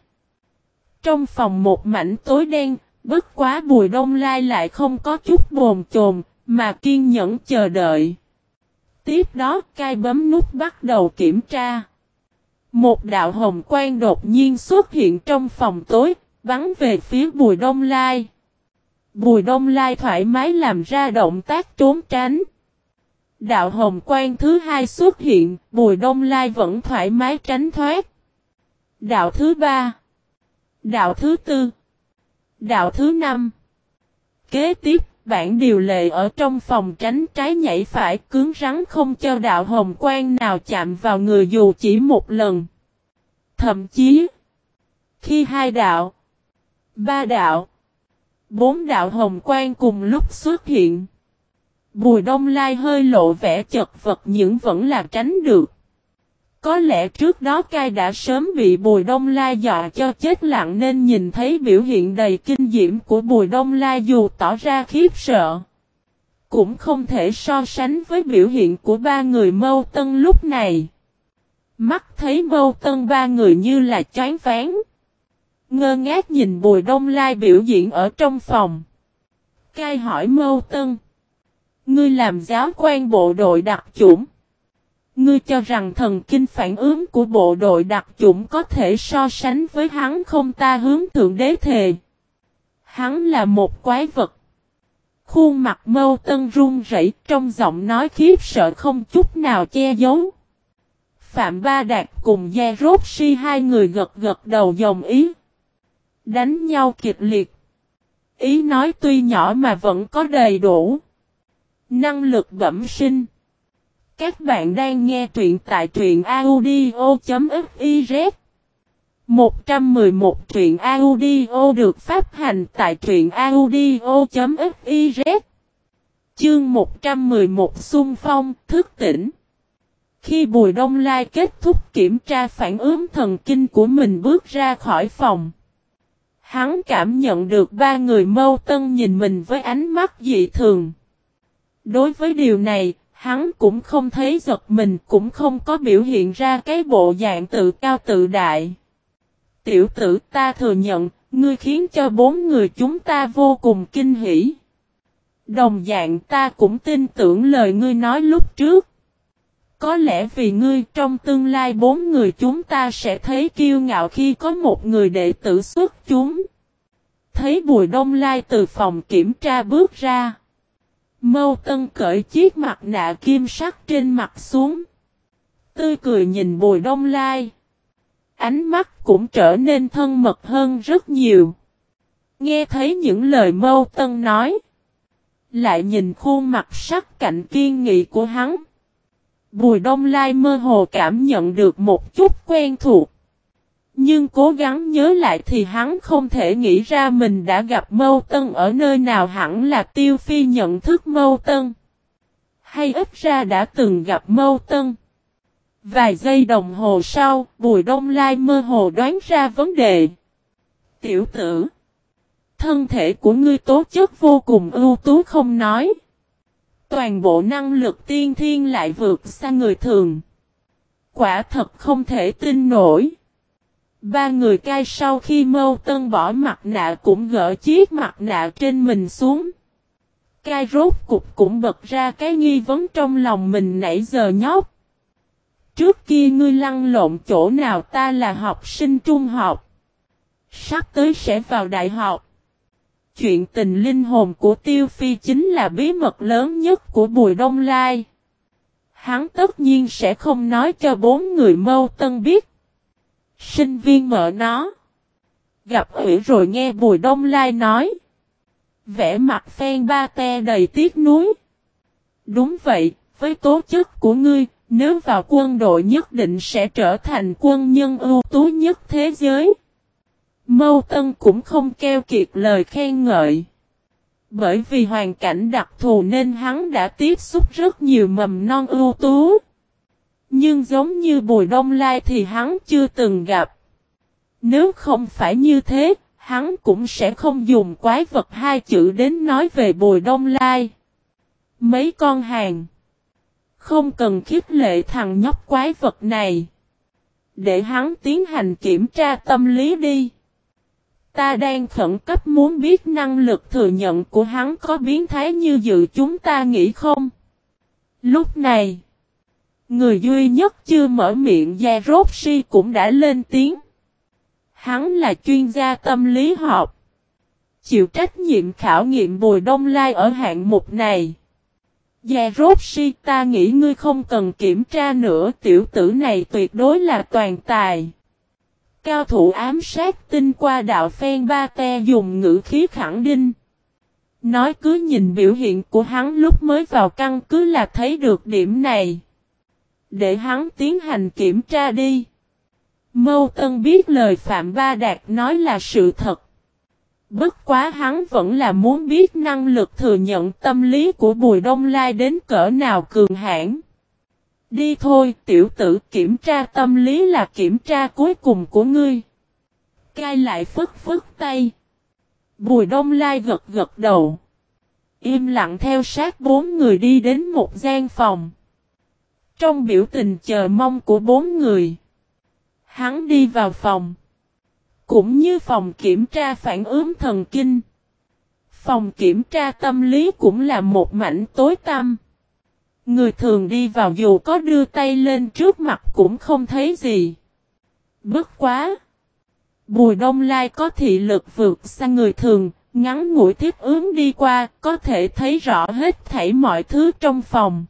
Trong phòng một mảnh tối đen, bất quá Bùi Đông Lai lại không có chút bồn chồn, mà kiên nhẫn chờ đợi. Tiếp đó cai bấm nút bắt đầu kiểm tra. Một đạo hồng quang đột nhiên xuất hiện trong phòng tối, bắn về phía Bùi Đông Lai. Bùi Đông Lai thoải mái làm ra động tác trốn tránh. Đạo hồng quang thứ hai xuất hiện, Bùi Đông Lai vẫn thoải mái tránh thoát. Đạo thứ ba. Đạo thứ tư. Đạo thứ năm. Kế tiếp, bản điều lệ ở trong phòng tránh trái nhảy phải cứng rắn không cho đạo hồng quang nào chạm vào người dù chỉ một lần. Thậm chí, khi hai đạo, ba đạo, bốn đạo hồng quang cùng lúc xuất hiện, Bùi Đông Lai hơi lộ vẻ chật vật nhưng vẫn là tránh được. Có lẽ trước đó cai đã sớm bị Bùi Đông Lai dọa cho chết lặng nên nhìn thấy biểu hiện đầy kinh diễm của Bùi Đông Lai dù tỏ ra khiếp sợ. Cũng không thể so sánh với biểu hiện của ba người mâu tân lúc này. Mắt thấy mâu tân ba người như là chán phán. Ngơ ngác nhìn Bùi Đông Lai biểu diễn ở trong phòng. Cai hỏi mâu tân. Ngươi làm giáo quan bộ đội đặc chủng. Ngươi cho rằng thần kinh phản ứng của bộ đội đặc chủng có thể so sánh với hắn không ta hướng thượng đế thề. Hắn là một quái vật. Khuôn mặt mâu tân run rẩy, trong giọng nói khiếp sợ không chút nào che giấu. Phạm Ba Đạt cùng Gia Rốt Si hai người gật gật đầu dòng ý. Đánh nhau kịch liệt. Ý nói tuy nhỏ mà vẫn có đầy đủ. Năng lực bẩm sinh. Các bạn đang nghe truyện tại truyện audio.fiz 111 truyện audio được phát hành tại truyện audio.fiz Chương 111 xung Phong thức tỉnh. Khi Bùi Đông Lai kết thúc kiểm tra phản ứng thần kinh của mình bước ra khỏi phòng. Hắn cảm nhận được ba người mâu tân nhìn mình với ánh mắt dị thường. Đối với điều này, hắn cũng không thấy giật mình cũng không có biểu hiện ra cái bộ dạng tự cao tự đại. Tiểu tử ta thừa nhận, ngươi khiến cho bốn người chúng ta vô cùng kinh hỉ. Đồng dạng ta cũng tin tưởng lời ngươi nói lúc trước. Có lẽ vì ngươi trong tương lai bốn người chúng ta sẽ thấy kiêu ngạo khi có một người đệ tử xuất chúng. Thấy Bùi Đông Lai từ phòng kiểm tra bước ra. Mâu Tân cởi chiếc mặt nạ kim sắc trên mặt xuống. Tươi cười nhìn Bùi Đông Lai. Ánh mắt cũng trở nên thân mật hơn rất nhiều. Nghe thấy những lời Mâu Tân nói. Lại nhìn khuôn mặt sắc cạnh kiên nghị của hắn. Bùi Đông Lai mơ hồ cảm nhận được một chút quen thuộc. Nhưng cố gắng nhớ lại thì hắn không thể nghĩ ra mình đã gặp Mâu Tân ở nơi nào hẳn là Tiêu Phi nhận thức Mâu Tân. Hay ít ra đã từng gặp Mâu Tân. Vài giây đồng hồ sau, Bùi Đông Lai mơ hồ đoán ra vấn đề. Tiểu tử. Thân thể của ngươi tố chất vô cùng ưu tú không nói. Toàn bộ năng lực tiên thiên lại vượt xa người thường. Quả thật không thể tin nổi. Ba người cai sau khi mâu tân bỏ mặt nạ cũng gỡ chiếc mặt nạ trên mình xuống. Cai rốt cục cũng bật ra cái nghi vấn trong lòng mình nãy giờ nhóc. Trước kia ngươi lăn lộn chỗ nào ta là học sinh trung học. Sắp tới sẽ vào đại học. Chuyện tình linh hồn của Tiêu Phi chính là bí mật lớn nhất của Bùi Đông Lai. Hắn tất nhiên sẽ không nói cho bốn người mâu tân biết. Sinh viên mở nó. Gặp ủy rồi nghe Bùi Đông Lai nói. Vẽ mặt phen ba te đầy tiếc núi. Đúng vậy, với tố chất của ngươi, nếu vào quân đội nhất định sẽ trở thành quân nhân ưu tú nhất thế giới. Mâu Tân cũng không keo kiệt lời khen ngợi. Bởi vì hoàn cảnh đặc thù nên hắn đã tiếp xúc rất nhiều mầm non ưu tú. Nhưng giống như Bùi Đông Lai thì hắn chưa từng gặp. Nếu không phải như thế, hắn cũng sẽ không dùng quái vật hai chữ đến nói về Bùi Đông Lai. Mấy con hàng. Không cần khiếp lệ thằng nhóc quái vật này. Để hắn tiến hành kiểm tra tâm lý đi. Ta đang khẩn cấp muốn biết năng lực thừa nhận của hắn có biến thái như dự chúng ta nghĩ không? Lúc này, người duy nhất chưa mở miệng Gia Rốt Si cũng đã lên tiếng. Hắn là chuyên gia tâm lý học. Chịu trách nhiệm khảo nghiệm Bùi Đông Lai ở hạng mục này. Gia Rốt Si ta nghĩ ngươi không cần kiểm tra nữa, tiểu tử này tuyệt đối là toàn tài. Cao thủ ám sát tinh qua đạo phen ba te dùng ngữ khí khẳng định. Nói cứ nhìn biểu hiện của hắn lúc mới vào căn cứ là thấy được điểm này. Để hắn tiến hành kiểm tra đi. Mâu Tân biết lời Phạm Ba Đạt nói là sự thật. Bất quá hắn vẫn là muốn biết năng lực thừa nhận tâm lý của Bùi Đông Lai đến cỡ nào cường hãn. Đi thôi, tiểu tử kiểm tra tâm lý là kiểm tra cuối cùng của ngươi. Cai lại phức phức tay. Bùi đông lai gật gật đầu. Im lặng theo sát bốn người đi đến một gian phòng. Trong biểu tình chờ mong của bốn người. Hắn đi vào phòng. Cũng như phòng kiểm tra phản ứng thần kinh. Phòng kiểm tra tâm lý cũng là một mảnh tối tăm. Người thường đi vào dù có đưa tay lên trước mặt cũng không thấy gì. Bất quá. Bùi đông lai có thị lực vượt xa người thường, ngắn ngủi thiết ứng đi qua, có thể thấy rõ hết thảy mọi thứ trong phòng.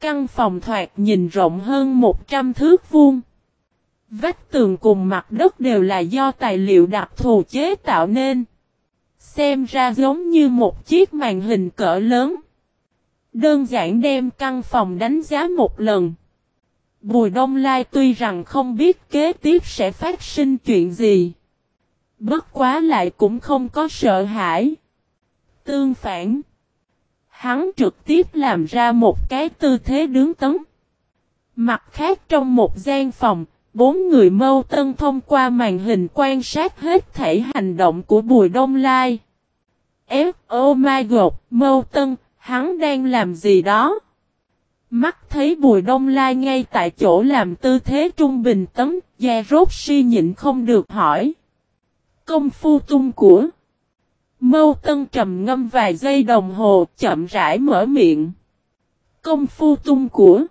Căn phòng thoạt nhìn rộng hơn 100 thước vuông. Vách tường cùng mặt đất đều là do tài liệu đặc thù chế tạo nên. Xem ra giống như một chiếc màn hình cỡ lớn. Đơn giản đem căn phòng đánh giá một lần. Bùi Đông Lai tuy rằng không biết kế tiếp sẽ phát sinh chuyện gì. Bất quá lại cũng không có sợ hãi. Tương phản. Hắn trực tiếp làm ra một cái tư thế đứng tấn. Mặt khác trong một gian phòng, bốn người mâu tân thông qua màn hình quan sát hết thể hành động của Bùi Đông Lai. F. Oh my god, mâu tân, Hắn đang làm gì đó? Mắt thấy bùi đông lai ngay tại chỗ làm tư thế trung bình tấm, da rốt si nhịn không được hỏi. Công phu tung của. Mâu tân trầm ngâm vài giây đồng hồ, chậm rãi mở miệng. Công phu tung của.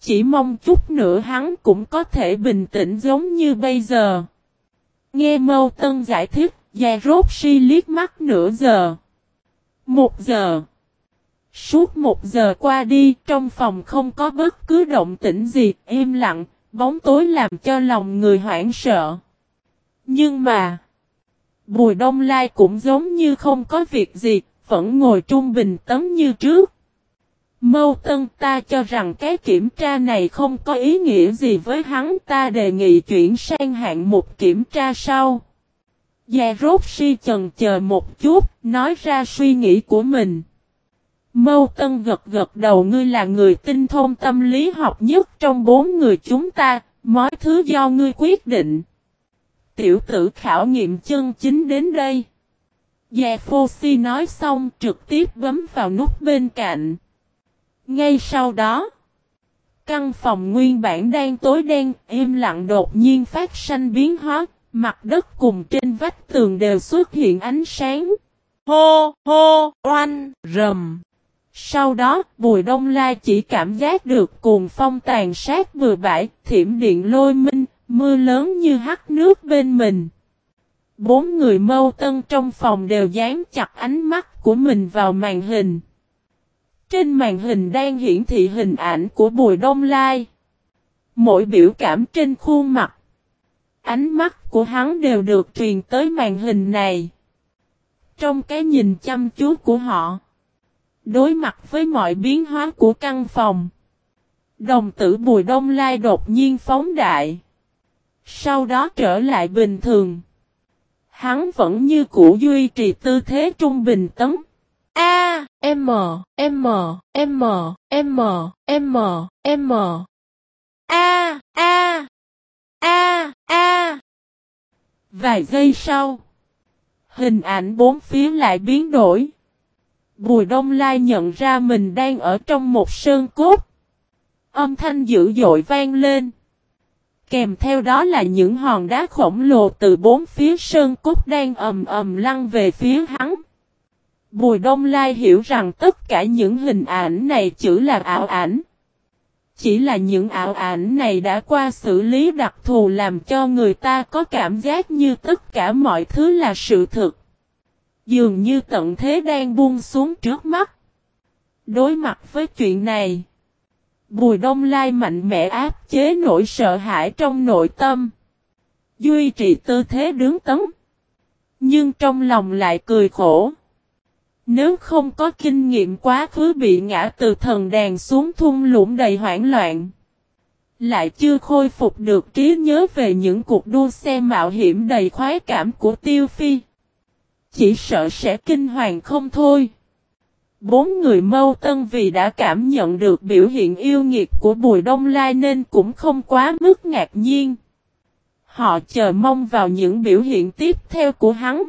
Chỉ mong chút nữa hắn cũng có thể bình tĩnh giống như bây giờ. Nghe mâu tân giải thích, da rốt si liếc mắt nửa giờ. Một giờ. Suốt một giờ qua đi, trong phòng không có bất cứ động tĩnh gì, im lặng, bóng tối làm cho lòng người hoảng sợ. Nhưng mà, Bùi Đông Lai cũng giống như không có việc gì, vẫn ngồi trung bình tấm như trước. Mâu Tân ta cho rằng cái kiểm tra này không có ý nghĩa gì với hắn ta đề nghị chuyển sang hạng mục kiểm tra sau. Gia rốt si chần chờ một chút, nói ra suy nghĩ của mình. Mâu Tân gật gật đầu ngươi là người tinh thông tâm lý học nhất trong bốn người chúng ta, mọi thứ do ngươi quyết định. Tiểu tử khảo nghiệm chân chính đến đây. Dạ Gia Phô Si nói xong trực tiếp bấm vào nút bên cạnh. Ngay sau đó, căn phòng nguyên bản đang tối đen, im lặng đột nhiên phát sanh biến hóa, mặt đất cùng trên vách tường đều xuất hiện ánh sáng. Hô, hô, oanh, rầm. Sau đó, Bùi Đông Lai chỉ cảm giác được cuồng phong tàn sát vừa bãi, thiểm điện lôi minh, mưa lớn như hắt nước bên mình. Bốn người mâu tân trong phòng đều dán chặt ánh mắt của mình vào màn hình. Trên màn hình đang hiển thị hình ảnh của Bùi Đông Lai. Mỗi biểu cảm trên khuôn mặt. Ánh mắt của hắn đều được truyền tới màn hình này. Trong cái nhìn chăm chú của họ. Đối mặt với mọi biến hóa của căn phòng. Đồng tử Bùi Đông Lai đột nhiên phóng đại. Sau đó trở lại bình thường. Hắn vẫn như cũ duy trì tư thế trung bình tấn. A, M, M, M, M, M, M. A, A, A, A. Vài giây sau, hình ảnh bốn phía lại biến đổi. Bùi Đông Lai nhận ra mình đang ở trong một sơn cốt. Âm thanh dữ dội vang lên. Kèm theo đó là những hòn đá khổng lồ từ bốn phía sơn cốt đang ầm ầm lăn về phía hắn. Bùi Đông Lai hiểu rằng tất cả những hình ảnh này chỉ là ảo ảnh. Chỉ là những ảo ảnh này đã qua xử lý đặc thù làm cho người ta có cảm giác như tất cả mọi thứ là sự thực. Dường như tận thế đang buông xuống trước mắt. Đối mặt với chuyện này, Bùi Đông Lai mạnh mẽ áp chế nỗi sợ hãi trong nội tâm. Duy trì tư thế đứng tấn. Nhưng trong lòng lại cười khổ. Nếu không có kinh nghiệm quá khứ bị ngã từ thần đàn xuống thung lũng đầy hoảng loạn. Lại chưa khôi phục được trí nhớ về những cuộc đua xe mạo hiểm đầy khoái cảm của Tiêu Phi. Chỉ sợ sẽ kinh hoàng không thôi. Bốn người mâu tân vì đã cảm nhận được biểu hiện yêu nghiệt của Bùi Đông Lai nên cũng không quá mức ngạc nhiên. Họ chờ mong vào những biểu hiện tiếp theo của hắn.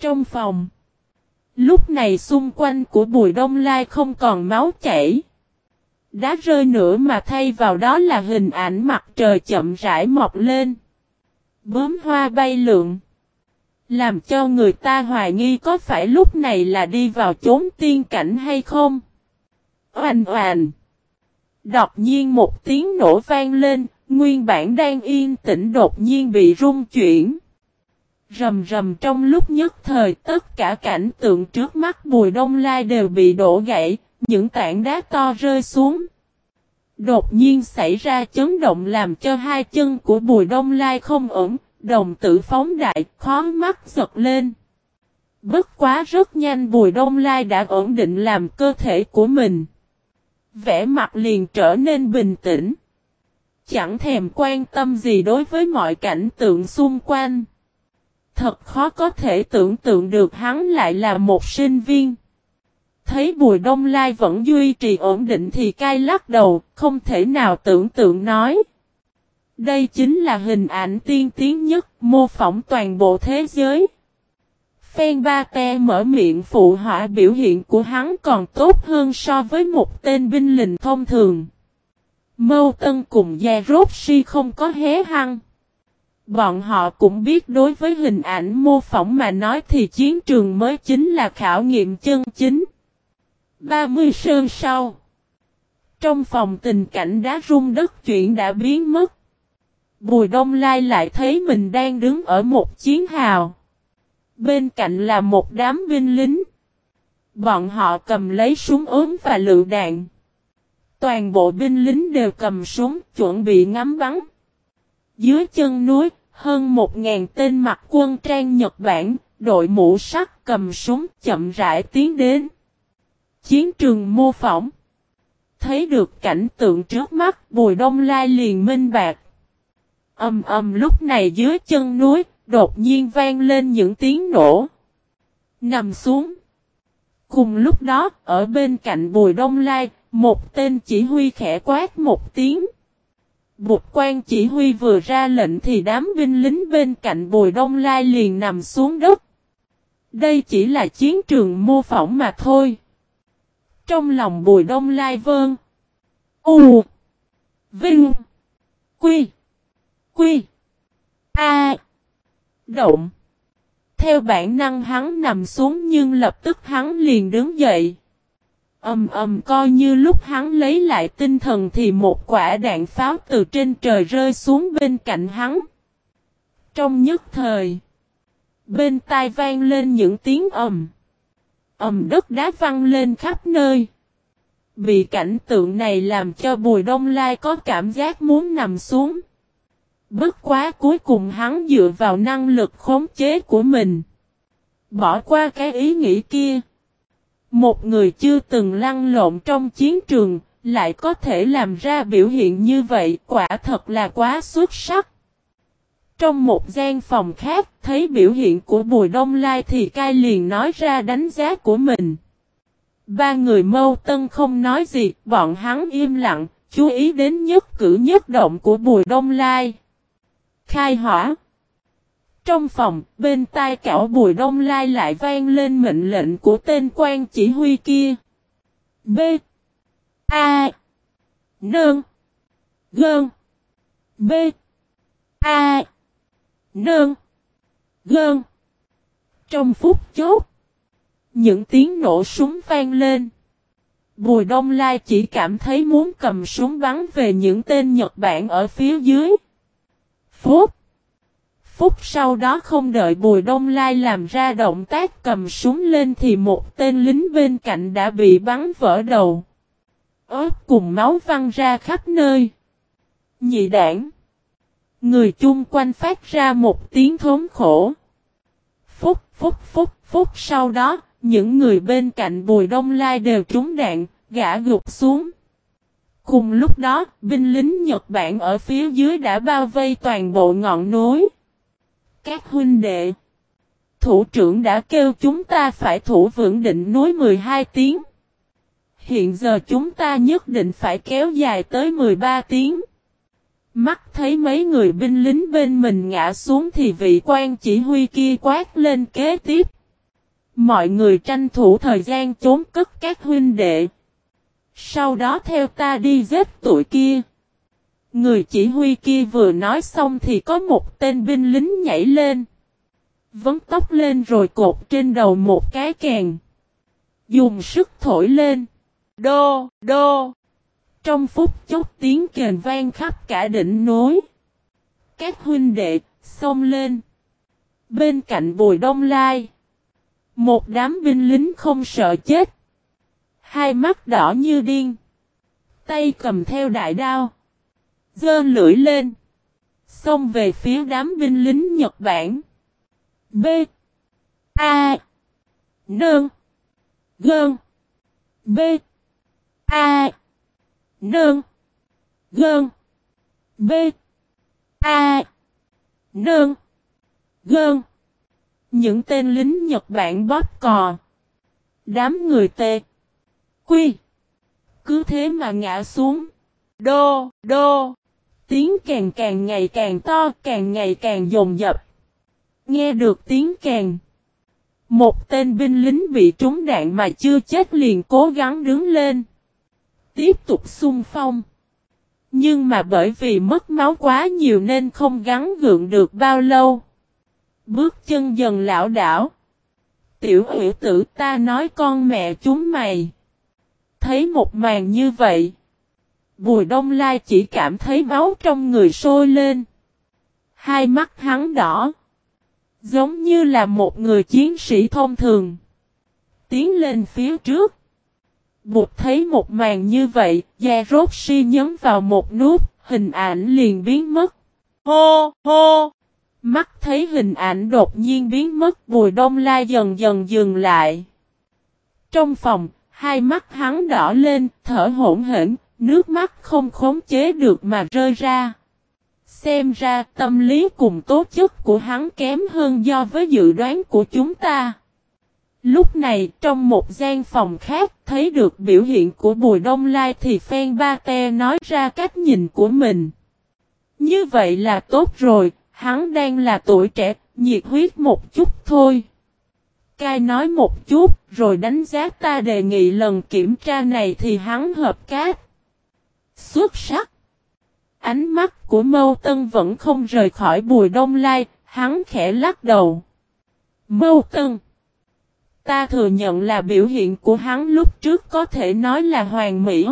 Trong phòng, lúc này xung quanh của Bùi Đông Lai không còn máu chảy. Đá rơi nữa mà thay vào đó là hình ảnh mặt trời chậm rãi mọc lên. Bướm hoa bay lượn. Làm cho người ta hoài nghi có phải lúc này là đi vào chốn tiên cảnh hay không? Oanh oanh! Đột nhiên một tiếng nổ vang lên, nguyên bản đang yên tĩnh đột nhiên bị rung chuyển. Rầm rầm trong lúc nhất thời tất cả cảnh tượng trước mắt Bùi Đông Lai đều bị đổ gãy, những tảng đá to rơi xuống. Đột nhiên xảy ra chấn động làm cho hai chân của Bùi Đông Lai không ổn, Đồng tử phóng đại, khó mắt giật lên. Bất quá rất nhanh Bùi Đông Lai đã ổn định làm cơ thể của mình. Vẽ mặt liền trở nên bình tĩnh. Chẳng thèm quan tâm gì đối với mọi cảnh tượng xung quanh. Thật khó có thể tưởng tượng được hắn lại là một sinh viên. Thấy Bùi Đông Lai vẫn duy trì ổn định thì cai lắc đầu, không thể nào tưởng tượng nói. Đây chính là hình ảnh tiên tiến nhất mô phỏng toàn bộ thế giới. Phen Ba Te mở miệng phụ họa biểu hiện của hắn còn tốt hơn so với một tên binh lính thông thường. Mâu Tân cùng Gia Rốt Si không có hé hăng. Bọn họ cũng biết đối với hình ảnh mô phỏng mà nói thì chiến trường mới chính là khảo nghiệm chân chính. 30 sơn sau. Trong phòng tình cảnh đá rung đất chuyển đã biến mất. Bùi Đông Lai lại thấy mình đang đứng ở một chiến hào. Bên cạnh là một đám binh lính. Bọn họ cầm lấy súng ốm và lựu đạn. Toàn bộ binh lính đều cầm súng chuẩn bị ngắm bắn. Dưới chân núi, hơn một ngàn tên mặc quân trang Nhật Bản, đội mũ sắt cầm súng chậm rãi tiến đến. Chiến trường mô phỏng. Thấy được cảnh tượng trước mắt, Bùi Đông Lai liền minh bạc. Âm âm lúc này dưới chân núi, đột nhiên vang lên những tiếng nổ. Nằm xuống. Cùng lúc đó, ở bên cạnh Bùi Đông Lai, một tên chỉ huy khẽ quát một tiếng. Bụt quan chỉ huy vừa ra lệnh thì đám binh lính bên cạnh Bùi Đông Lai liền nằm xuống đất. Đây chỉ là chiến trường mô phỏng mà thôi. Trong lòng Bùi Đông Lai vơn. U. Vinh. Quy. Quy. A. Động. Theo bản năng hắn nằm xuống nhưng lập tức hắn liền đứng dậy. Âm ầm coi như lúc hắn lấy lại tinh thần thì một quả đạn pháo từ trên trời rơi xuống bên cạnh hắn. Trong nhất thời, bên tai vang lên những tiếng ầm. Ầm đất đá văng lên khắp nơi. Bị cảnh tượng này làm cho Bùi Đông Lai có cảm giác muốn nằm xuống. Bất quá cuối cùng hắn dựa vào năng lực khống chế của mình. Bỏ qua cái ý nghĩ kia. Một người chưa từng lăn lộn trong chiến trường, lại có thể làm ra biểu hiện như vậy, quả thật là quá xuất sắc. Trong một gian phòng khác, thấy biểu hiện của Bùi Đông Lai thì cai liền nói ra đánh giá của mình. Ba người mâu tân không nói gì, bọn hắn im lặng, chú ý đến nhất cử nhất động của Bùi Đông Lai. Khai hỏa trong phòng, bên tai cảo bùi đông lai lại vang lên mệnh lệnh của tên quan chỉ huy kia. B. A. Nương. Gơn. B. A. Nương. Gơn. Trong phút chốt, những tiếng nổ súng vang lên. Bùi Đông Lai chỉ cảm thấy muốn cầm súng bắn về những tên Nhật Bản ở phía dưới phúc, phút sau đó không đợi Bùi Đông Lai làm ra động tác cầm súng lên thì một tên lính bên cạnh đã bị bắn vỡ đầu. ớt cùng máu văng ra khắp nơi. Nhị đảng. Người chung quanh phát ra một tiếng thốn khổ. Phúc phúc phúc phúc sau đó, những người bên cạnh Bùi Đông Lai đều trúng đạn, gã gục xuống. Cùng lúc đó, binh lính Nhật Bản ở phía dưới đã bao vây toàn bộ ngọn núi. Các huynh đệ. Thủ trưởng đã kêu chúng ta phải thủ vững định núi 12 tiếng. Hiện giờ chúng ta nhất định phải kéo dài tới 13 tiếng. Mắt thấy mấy người binh lính bên mình ngã xuống thì vị quan chỉ huy kia quát lên kế tiếp. Mọi người tranh thủ thời gian trốn cất các huynh đệ. Sau đó theo ta đi giết tụi kia. Người chỉ huy kia vừa nói xong thì có một tên binh lính nhảy lên. Vấn tóc lên rồi cột trên đầu một cái kèn. Dùng sức thổi lên. Đô, đô. Trong phút chốc tiếng kèn vang khắp cả đỉnh núi. Các huynh đệ, xông lên. Bên cạnh bùi đông lai. Một đám binh lính không sợ chết. Hai mắt đỏ như điên. Tay cầm theo đại đao. Dơ lưỡi lên. Xông về phía đám binh lính Nhật Bản. B. A. Nương. Gơn. B. A. Nương. Gơn. B. A. Nương. Gơn. Những tên lính Nhật Bản bóp cò. Đám người tê. Quy. Cứ thế mà ngã xuống. Đô, đô. Tiếng càng càng ngày càng to, càng ngày càng dồn dập. Nghe được tiếng càng. Một tên binh lính bị trúng đạn mà chưa chết liền cố gắng đứng lên. Tiếp tục xung phong. Nhưng mà bởi vì mất máu quá nhiều nên không gắn gượng được bao lâu. Bước chân dần lão đảo. Tiểu hữu tử ta nói con mẹ chúng mày. Thấy một màn như vậy. Bùi đông lai chỉ cảm thấy máu trong người sôi lên. Hai mắt hắn đỏ. Giống như là một người chiến sĩ thông thường. Tiến lên phía trước. Bụt thấy một màn như vậy, da rốt si nhấn vào một nút, hình ảnh liền biến mất. Hô, hô! Mắt thấy hình ảnh đột nhiên biến mất, bùi đông lai dần dần dừng lại. Trong phòng, Hai mắt hắn đỏ lên, thở hổn hển, nước mắt không khống chế được mà rơi ra. Xem ra tâm lý cùng tố chất của hắn kém hơn do với dự đoán của chúng ta. Lúc này trong một gian phòng khác thấy được biểu hiện của Bùi Đông Lai thì Phen Ba Te nói ra cách nhìn của mình. Như vậy là tốt rồi, hắn đang là tuổi trẻ, nhiệt huyết một chút thôi. Cai nói một chút, rồi đánh giá ta đề nghị lần kiểm tra này thì hắn hợp cát. Xuất sắc. Ánh mắt của Mâu Tân vẫn không rời khỏi Bùi Đông Lai, hắn khẽ lắc đầu. Mâu Tân. Ta thừa nhận là biểu hiện của hắn lúc trước có thể nói là hoàn mỹ.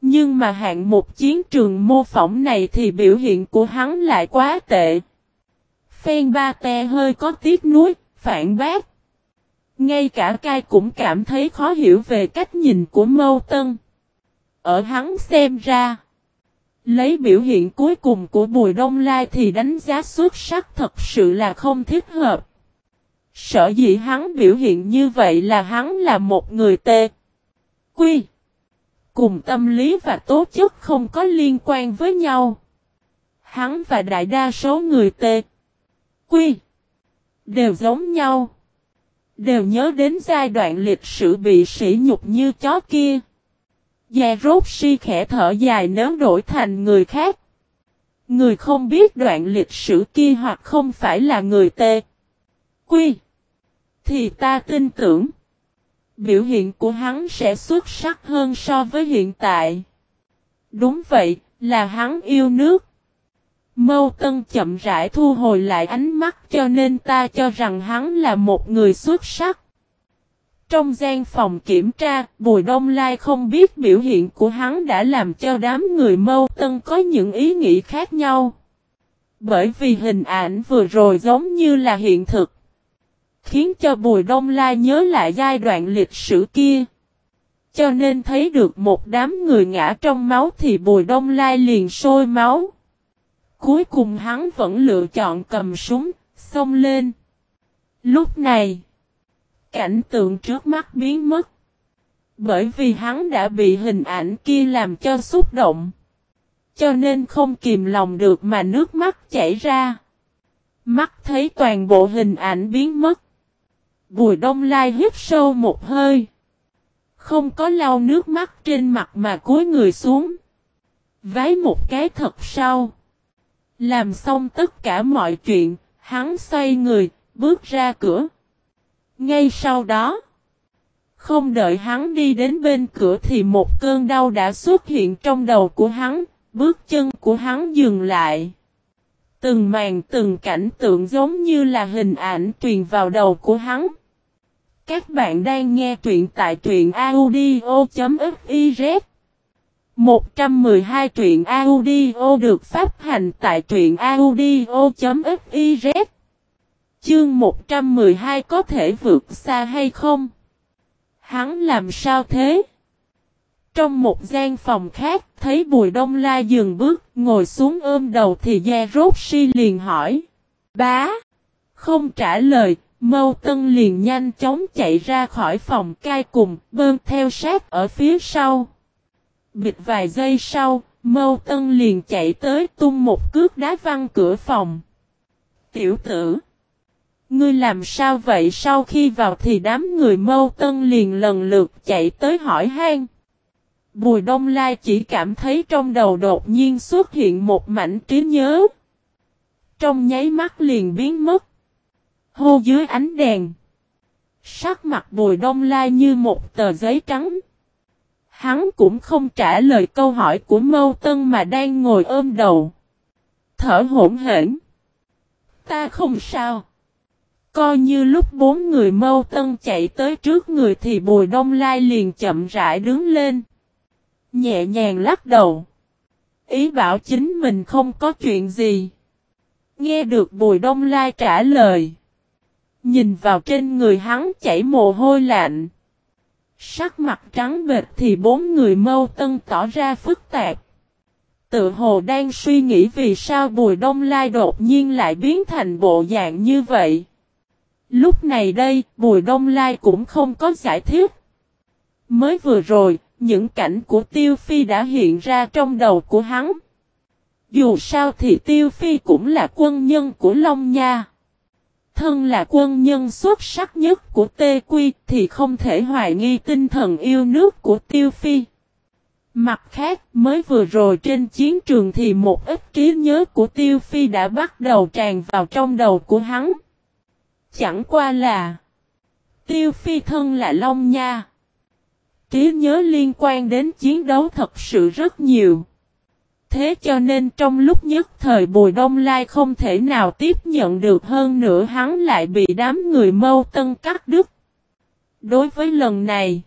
Nhưng mà hạng một chiến trường mô phỏng này thì biểu hiện của hắn lại quá tệ. Phen Ba Te hơi có tiếc nuối, phản bác. Ngay cả cai cũng cảm thấy khó hiểu về cách nhìn của Mâu Tân. Ở hắn xem ra. Lấy biểu hiện cuối cùng của Bùi Đông Lai thì đánh giá xuất sắc thật sự là không thích hợp. Sở dĩ hắn biểu hiện như vậy là hắn là một người tê. Quy. Cùng tâm lý và tố chất không có liên quan với nhau. Hắn và đại đa số người tê. Quy. Đều giống nhau. Đều nhớ đến giai đoạn lịch sử bị sỉ nhục như chó kia. Già rốt si khẽ thở dài nếu đổi thành người khác. Người không biết đoạn lịch sử kia hoặc không phải là người tê. Quy. Thì ta tin tưởng. Biểu hiện của hắn sẽ xuất sắc hơn so với hiện tại. Đúng vậy, là hắn yêu nước. Mâu Tân chậm rãi thu hồi lại ánh mắt cho nên ta cho rằng hắn là một người xuất sắc. Trong gian phòng kiểm tra, Bùi Đông Lai không biết biểu hiện của hắn đã làm cho đám người Mâu Tân có những ý nghĩ khác nhau. Bởi vì hình ảnh vừa rồi giống như là hiện thực. Khiến cho Bùi Đông Lai nhớ lại giai đoạn lịch sử kia. Cho nên thấy được một đám người ngã trong máu thì Bùi Đông Lai liền sôi máu. Cuối cùng hắn vẫn lựa chọn cầm súng, xông lên. Lúc này, cảnh tượng trước mắt biến mất. Bởi vì hắn đã bị hình ảnh kia làm cho xúc động. Cho nên không kìm lòng được mà nước mắt chảy ra. Mắt thấy toàn bộ hình ảnh biến mất. Bùi đông lai hít sâu một hơi. Không có lau nước mắt trên mặt mà cúi người xuống. Vái một cái thật sâu. Làm xong tất cả mọi chuyện, hắn xoay người, bước ra cửa. Ngay sau đó, không đợi hắn đi đến bên cửa thì một cơn đau đã xuất hiện trong đầu của hắn, bước chân của hắn dừng lại. Từng màn từng cảnh tượng giống như là hình ảnh truyền vào đầu của hắn. Các bạn đang nghe truyện tại truyện audio.fif 112 truyện audio được phát hành tại truyện audio.fiz Chương 112 có thể vượt xa hay không? Hắn làm sao thế? Trong một gian phòng khác, thấy Bùi Đông La dừng bước, ngồi xuống ôm đầu thì Gia Rốt Si liền hỏi. Bá! Không trả lời, Mâu Tân liền nhanh chóng chạy ra khỏi phòng cai cùng, bơm theo sát ở phía sau. Bịt vài giây sau, Mâu Tân liền chạy tới tung một cước đá văng cửa phòng. Tiểu tử! Ngươi làm sao vậy sau khi vào thì đám người Mâu Tân liền lần lượt chạy tới hỏi han. Bùi Đông Lai chỉ cảm thấy trong đầu đột nhiên xuất hiện một mảnh trí nhớ. Trong nháy mắt liền biến mất. Hô dưới ánh đèn. Sắc mặt Bùi Đông Lai như một tờ giấy trắng. Hắn cũng không trả lời câu hỏi của Mâu Tân mà đang ngồi ôm đầu. Thở hỗn hển. Ta không sao. Coi như lúc bốn người Mâu Tân chạy tới trước người thì Bùi Đông Lai liền chậm rãi đứng lên. Nhẹ nhàng lắc đầu. Ý bảo chính mình không có chuyện gì. Nghe được Bùi Đông Lai trả lời. Nhìn vào trên người hắn chảy mồ hôi lạnh. Sắc mặt trắng bệt thì bốn người mâu tân tỏ ra phức tạp. Tự hồ đang suy nghĩ vì sao Bùi Đông Lai đột nhiên lại biến thành bộ dạng như vậy. Lúc này đây, Bùi Đông Lai cũng không có giải thích. Mới vừa rồi, những cảnh của Tiêu Phi đã hiện ra trong đầu của hắn. Dù sao thì Tiêu Phi cũng là quân nhân của Long Nha. Thân là quân nhân xuất sắc nhất của Tê Quy thì không thể hoài nghi tinh thần yêu nước của Tiêu Phi. Mặt khác, mới vừa rồi trên chiến trường thì một ít trí nhớ của Tiêu Phi đã bắt đầu tràn vào trong đầu của hắn. Chẳng qua là Tiêu Phi thân là Long Nha. Trí nhớ liên quan đến chiến đấu thật sự rất nhiều. Thế cho nên trong lúc nhất thời Bùi Đông Lai không thể nào tiếp nhận được hơn nữa hắn lại bị đám người mâu tân cắt đứt. Đối với lần này,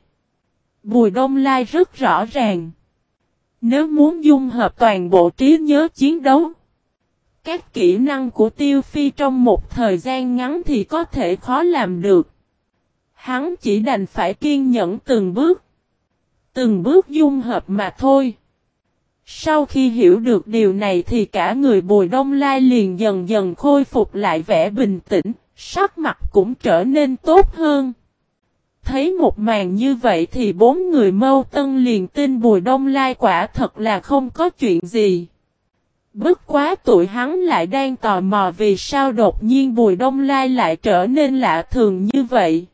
Bùi Đông Lai rất rõ ràng. Nếu muốn dung hợp toàn bộ trí nhớ chiến đấu, các kỹ năng của Tiêu Phi trong một thời gian ngắn thì có thể khó làm được. Hắn chỉ đành phải kiên nhẫn từng bước. Từng bước dung hợp mà thôi. Sau khi hiểu được điều này thì cả người Bùi Đông Lai liền dần dần khôi phục lại vẻ bình tĩnh, sắc mặt cũng trở nên tốt hơn. Thấy một màn như vậy thì bốn người mâu tân liền tin Bùi Đông Lai quả thật là không có chuyện gì. Bất quá tuổi hắn lại đang tò mò vì sao đột nhiên Bùi Đông Lai lại trở nên lạ thường như vậy.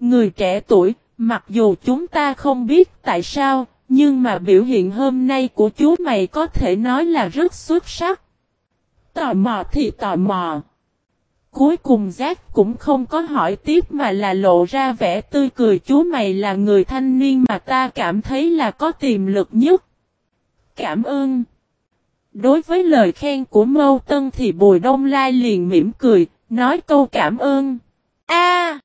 Người trẻ tuổi, mặc dù chúng ta không biết tại sao, nhưng mà biểu hiện hôm nay của chú mày có thể nói là rất xuất sắc. Tò mò thì tò mò. Cuối cùng giác cũng không có hỏi tiếp mà là lộ ra vẻ tươi cười chú mày là người thanh niên mà ta cảm thấy là có tiềm lực nhất. Cảm ơn. Đối với lời khen của Mâu Tân thì Bùi Đông Lai liền mỉm cười, nói câu cảm ơn. A,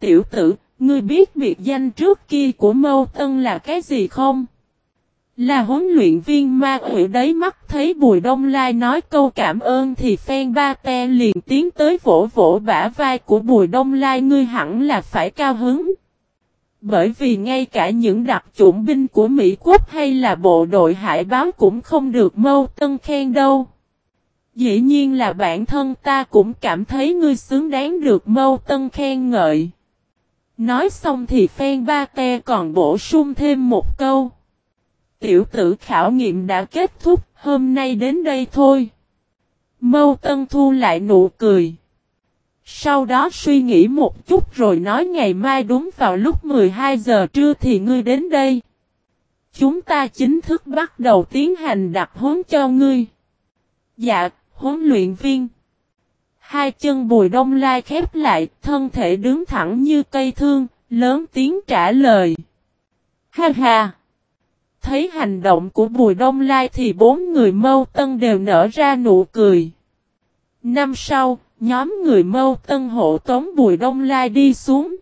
Tiểu tử, ngươi biết biệt danh trước kia của Mâu Tân là cái gì không? Là huấn luyện viên ma quỷ đấy mắt thấy Bùi Đông Lai nói câu cảm ơn thì phen ba te liền tiến tới vỗ vỗ bả vai của Bùi Đông Lai, ngươi hẳn là phải cao hứng. Bởi vì ngay cả những đặc chủng binh của Mỹ Quốc hay là bộ đội hải báo cũng không được mâu tân khen đâu. Dĩ nhiên là bản thân ta cũng cảm thấy ngươi xứng đáng được mâu tân khen ngợi. Nói xong thì phen ba te còn bổ sung thêm một câu. Tiểu tử khảo nghiệm đã kết thúc, hôm nay đến đây thôi. Mâu Tân thu lại nụ cười. Sau đó suy nghĩ một chút rồi nói ngày mai đúng vào lúc 12 giờ trưa thì ngươi đến đây. Chúng ta chính thức bắt đầu tiến hành đặt huấn cho ngươi. Dạ, huấn luyện viên. Hai chân bùi đông lai khép lại, thân thể đứng thẳng như cây thương, lớn tiếng trả lời. Ha ha! Thấy hành động của Bùi Đông Lai thì bốn người mâu tân đều nở ra nụ cười. Năm sau, nhóm người mâu tân hộ tống Bùi Đông Lai đi xuống.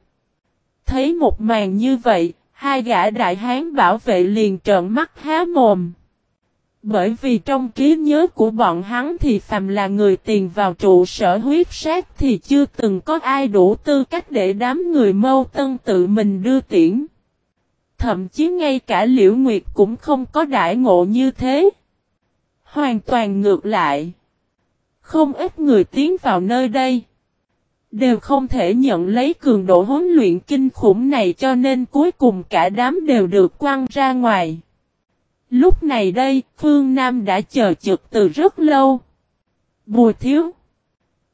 Thấy một màn như vậy, hai gã đại hán bảo vệ liền trợn mắt há mồm. Bởi vì trong trí nhớ của bọn hắn thì phàm là người tiền vào trụ sở huyết sát thì chưa từng có ai đủ tư cách để đám người mâu tân tự mình đưa tiễn. Thậm chí ngay cả Liễu Nguyệt cũng không có đại ngộ như thế. Hoàn toàn ngược lại. Không ít người tiến vào nơi đây. Đều không thể nhận lấy cường độ huấn luyện kinh khủng này cho nên cuối cùng cả đám đều được quăng ra ngoài. Lúc này đây, Phương Nam đã chờ trực từ rất lâu. Bùi thiếu.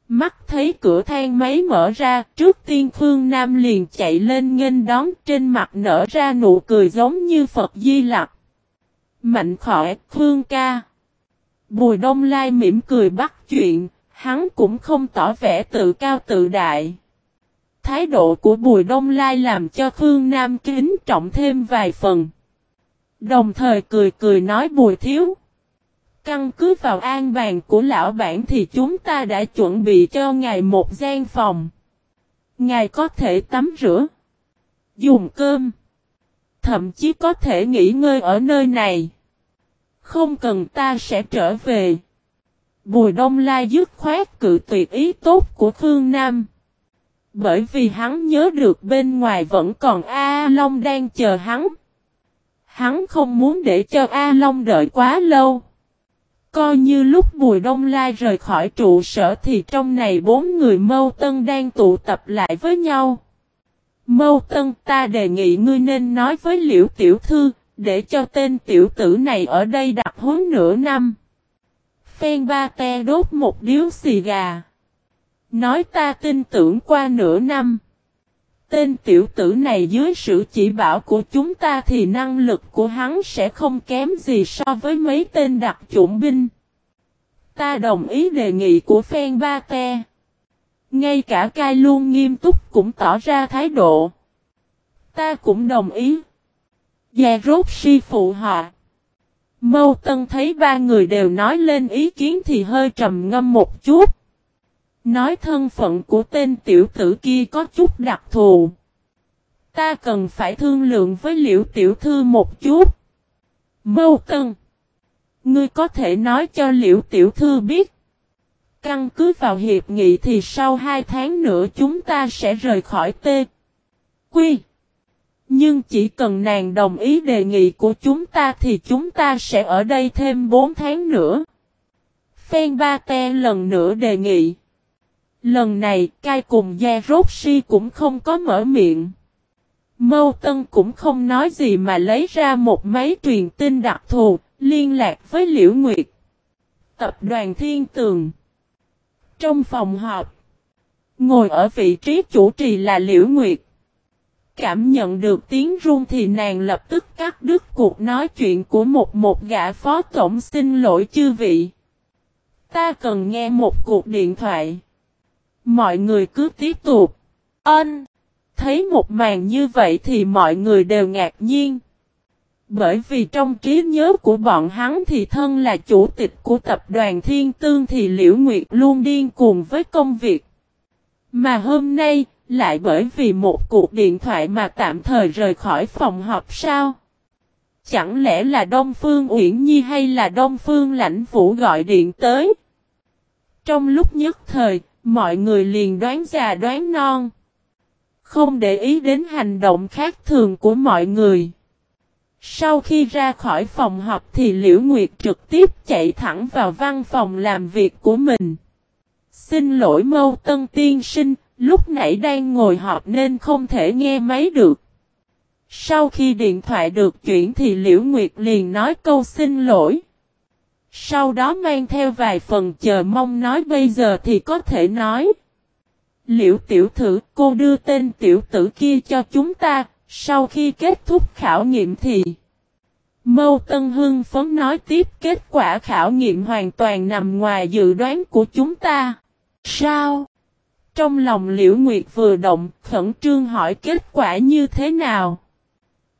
Mắt thấy cửa thang máy mở ra, trước tiên Phương Nam liền chạy lên nghênh đón trên mặt nở ra nụ cười giống như Phật Di Lặc. Mạnh khỏe, Phương ca. Bùi Đông Lai mỉm cười bắt chuyện, hắn cũng không tỏ vẻ tự cao tự đại. Thái độ của Bùi Đông Lai làm cho Phương Nam kính trọng thêm vài phần. Đồng thời cười cười nói Bùi Thiếu. Căn cứ vào an bàn của lão bản thì chúng ta đã chuẩn bị cho ngài một gian phòng. Ngài có thể tắm rửa, dùng cơm, thậm chí có thể nghỉ ngơi ở nơi này. Không cần ta sẽ trở về. Bùi Đông Lai dứt khoát cự tuyệt ý tốt của Khương Nam. Bởi vì hắn nhớ được bên ngoài vẫn còn A Long đang chờ hắn. Hắn không muốn để cho A Long đợi quá lâu. Coi như lúc Bùi Đông Lai rời khỏi trụ sở thì trong này bốn người mâu tân đang tụ tập lại với nhau. Mâu Tân ta đề nghị ngươi nên nói với liễu tiểu thư, để cho tên tiểu tử này ở đây đặt huấn nửa năm. Phen ba te đốt một điếu xì gà. Nói ta tin tưởng qua nửa năm. Tên tiểu tử này dưới sự chỉ bảo của chúng ta thì năng lực của hắn sẽ không kém gì so với mấy tên đặc chủng binh. Ta đồng ý đề nghị của Phen Ba Te. Ngay cả cai luôn nghiêm túc cũng tỏ ra thái độ. Ta cũng đồng ý. Già rốt si phụ họ. Mâu Tân thấy ba người đều nói lên ý kiến thì hơi trầm ngâm một chút. Nói thân phận của tên tiểu tử kia có chút đặc thù. Ta cần phải thương lượng với liễu tiểu thư một chút. Mâu Tân. Ngươi có thể nói cho liễu tiểu thư biết. Căn cứ vào hiệp nghị thì sau hai tháng nữa chúng ta sẽ rời khỏi tê. Quy. Nhưng chỉ cần nàng đồng ý đề nghị của chúng ta thì chúng ta sẽ ở đây thêm 4 tháng nữa. Phen Ba Te lần nữa đề nghị. Lần này cai cùng Gia Rốt Si cũng không có mở miệng. Mâu Tân cũng không nói gì mà lấy ra một máy truyền tin đặc thù, liên lạc với Liễu Nguyệt. Tập đoàn Thiên Tường Trong phòng họp, ngồi ở vị trí chủ trì là Liễu Nguyệt. Cảm nhận được tiếng run thì nàng lập tức cắt đứt cuộc nói chuyện của một một gã phó tổng xin lỗi chư vị. Ta cần nghe một cuộc điện thoại. Mọi người cứ tiếp tục. Ân. Thấy một màn như vậy thì mọi người đều ngạc nhiên. Bởi vì trong trí nhớ của bọn hắn thì thân là chủ tịch của tập đoàn Thiên Tương thì Liễu Nguyệt luôn điên cuồng với công việc. Mà hôm nay, lại bởi vì một cuộc điện thoại mà tạm thời rời khỏi phòng họp sao? Chẳng lẽ là Đông Phương Uyển Nhi hay là Đông Phương Lãnh Vũ gọi điện tới? Trong lúc nhất thời, mọi người liền đoán già đoán non. Không để ý đến hành động khác thường của mọi người. Sau khi ra khỏi phòng họp thì Liễu Nguyệt trực tiếp chạy thẳng vào văn phòng làm việc của mình. Xin lỗi mâu tân tiên sinh, lúc nãy đang ngồi họp nên không thể nghe máy được. Sau khi điện thoại được chuyển thì Liễu Nguyệt liền nói câu xin lỗi. Sau đó mang theo vài phần chờ mong nói bây giờ thì có thể nói. Liễu tiểu thử cô đưa tên tiểu tử kia cho chúng ta, sau khi kết thúc khảo nghiệm thì... Mâu Tân Hưng phấn nói tiếp kết quả khảo nghiệm hoàn toàn nằm ngoài dự đoán của chúng ta. Sao? Trong lòng Liễu Nguyệt vừa động, khẩn trương hỏi kết quả như thế nào?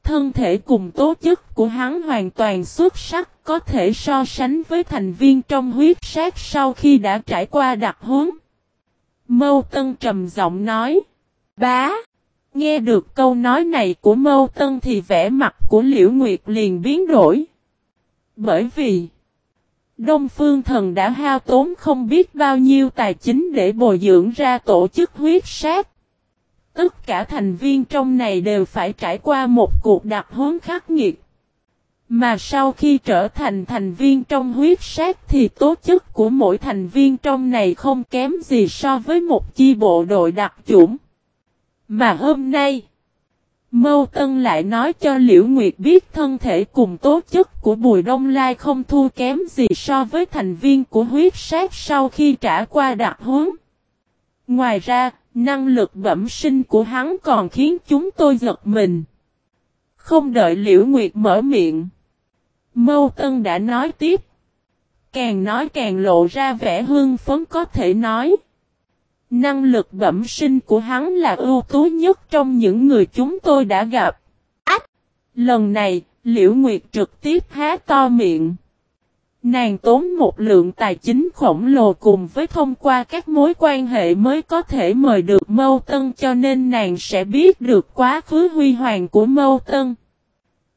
Thân thể cùng tố chất của hắn hoàn toàn xuất sắc, có thể so sánh với thành viên trong huyết sát sau khi đã trải qua đặc huống. Mâu Tân trầm giọng nói. Bá! Nghe được câu nói này của Mâu Tân thì vẻ mặt của Liễu Nguyệt liền biến đổi. Bởi vì, Đông Phương Thần đã hao tốn không biết bao nhiêu tài chính để bồi dưỡng ra tổ chức huyết sát. Tất cả thành viên trong này đều phải trải qua một cuộc đặc huấn khắc nghiệt. Mà sau khi trở thành thành viên trong huyết sát thì tố chất của mỗi thành viên trong này không kém gì so với một chi bộ đội đặc chủng. Mà hôm nay, Mâu Tân lại nói cho Liễu Nguyệt biết thân thể cùng tố chất của Bùi Đông Lai không thua kém gì so với thành viên của huyết sát sau khi trả qua đặc huấn. Ngoài ra, năng lực bẩm sinh của hắn còn khiến chúng tôi giật mình. Không đợi Liễu Nguyệt mở miệng. Mâu Tân đã nói tiếp. Càng nói càng lộ ra vẻ hương phấn có thể nói. Năng lực bẩm sinh của hắn là ưu tú nhất trong những người chúng tôi đã gặp. Ách! Lần này, Liễu Nguyệt trực tiếp há to miệng. Nàng tốn một lượng tài chính khổng lồ cùng với thông qua các mối quan hệ mới có thể mời được Mâu Tân cho nên nàng sẽ biết được quá khứ huy hoàng của Mâu Tân.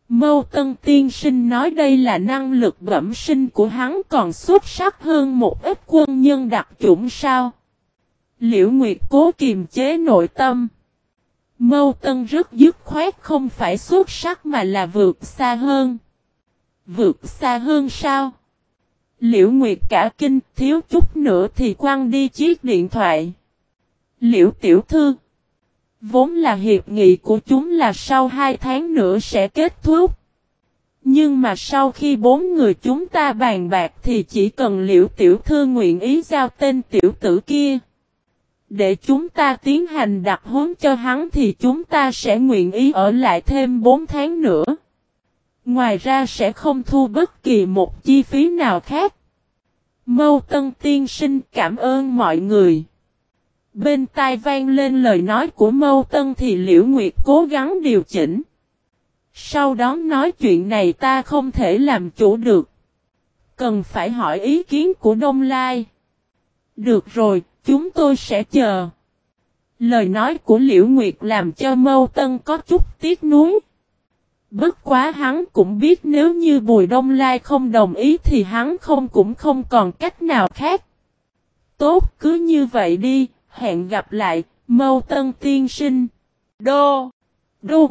Mâu Tân Tiên Sinh nói đây là năng lực bẩm sinh của hắn, còn xuất sắc hơn một ít quân nhân đặc chủng sao. Liễu Nguyệt cố kiềm chế nội tâm. Mâu Tân rất dứt khoát không phải xuất sắc mà là vượt xa hơn. Vượt xa hơn sao? Liễu Nguyệt cả kinh, thiếu chút nữa thì quăng đi chiếc điện thoại. Liễu Tiểu Thư Vốn là hiệp nghị của chúng là sau hai tháng nữa sẽ kết thúc. Nhưng mà sau khi bốn người chúng ta bàn bạc thì chỉ cần liễu tiểu thư nguyện ý giao tên tiểu tử kia. Để chúng ta tiến hành đặt huấn cho hắn thì chúng ta sẽ nguyện ý ở lại thêm 4 tháng nữa. Ngoài ra sẽ không thu bất kỳ một chi phí nào khác. Mâu Tân Tiên Sinh cảm ơn mọi người. Bên tai vang lên lời nói của Mâu Tân thì Liễu Nguyệt cố gắng điều chỉnh. Sau đó nói chuyện này ta không thể làm chủ được. Cần phải hỏi ý kiến của Đông Lai. Được rồi, chúng tôi sẽ chờ. Lời nói của Liễu Nguyệt làm cho Mâu Tân có chút tiếc nuối. Bất quá hắn cũng biết nếu như Bùi Đông Lai không đồng ý thì hắn không cũng không còn cách nào khác. Tốt cứ như vậy đi, hẹn gặp lại, Mâu Tân tiên sinh. Đô! Đô!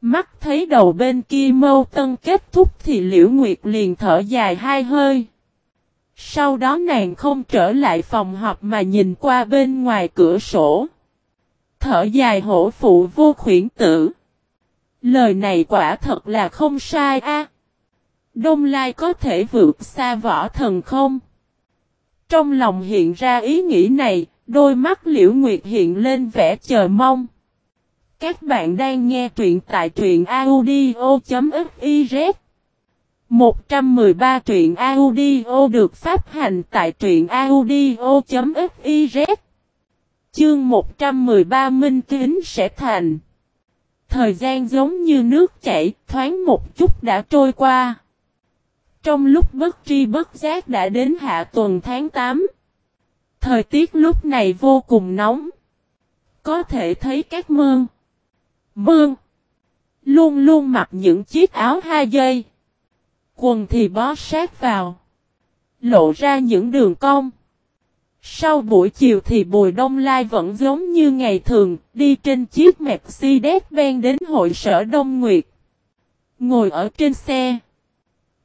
Mắt thấy đầu bên kia Mâu Tân kết thúc thì Liễu Nguyệt liền thở dài hai hơi. Sau đó nàng không trở lại phòng họp mà nhìn qua bên ngoài cửa sổ. Thở dài hổ phụ vô khuyển tử. Lời này quả thật là không sai a. Đông Lai có thể vượt xa võ thần không? Trong lòng hiện ra ý nghĩ này, đôi mắt liễu nguyệt hiện lên vẻ chờ mong. Các bạn đang nghe truyện tại truyện audio.fiz 113 truyện audio được phát hành tại truyện audio.fiz Chương 113 Minh Kính sẽ thành Thời gian giống như nước chảy, thoáng một chút đã trôi qua. Trong lúc bất tri bất giác đã đến hạ tuần tháng 8. Thời tiết lúc này vô cùng nóng. Có thể thấy các mương. Mương. Luôn luôn mặc những chiếc áo hai dây. Quần thì bó sát vào. Lộ ra những đường cong. Sau buổi chiều thì Bùi Đông Lai vẫn giống như ngày thường, đi trên chiếc Mercedes-Benz đến hội sở Đông Nguyệt. Ngồi ở trên xe.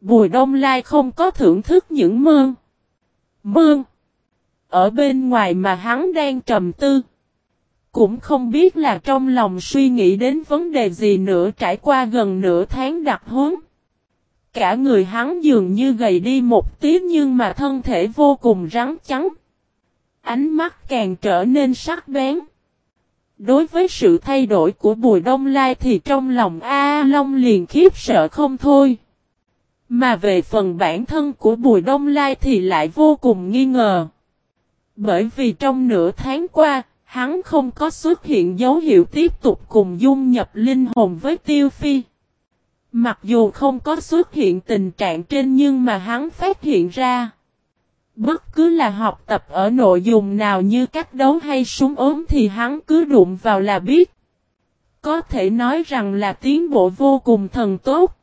Bùi Đông Lai không có thưởng thức những mương. Mương. Ở bên ngoài mà hắn đang trầm tư. Cũng không biết là trong lòng suy nghĩ đến vấn đề gì nữa trải qua gần nửa tháng đặt huấn. Cả người hắn dường như gầy đi một tí nhưng mà thân thể vô cùng rắn trắng. Ánh mắt càng trở nên sắc bén. Đối với sự thay đổi của Bùi Đông Lai thì trong lòng A Long liền khiếp sợ không thôi. Mà về phần bản thân của Bùi Đông Lai thì lại vô cùng nghi ngờ. Bởi vì trong nửa tháng qua, hắn không có xuất hiện dấu hiệu tiếp tục cùng dung nhập linh hồn với Tiêu Phi. Mặc dù không có xuất hiện tình trạng trên nhưng mà hắn phát hiện ra. Bất cứ là học tập ở nội dung nào như cách đấu hay súng ốm thì hắn cứ đụng vào là biết. Có thể nói rằng là tiến bộ vô cùng thần tốt.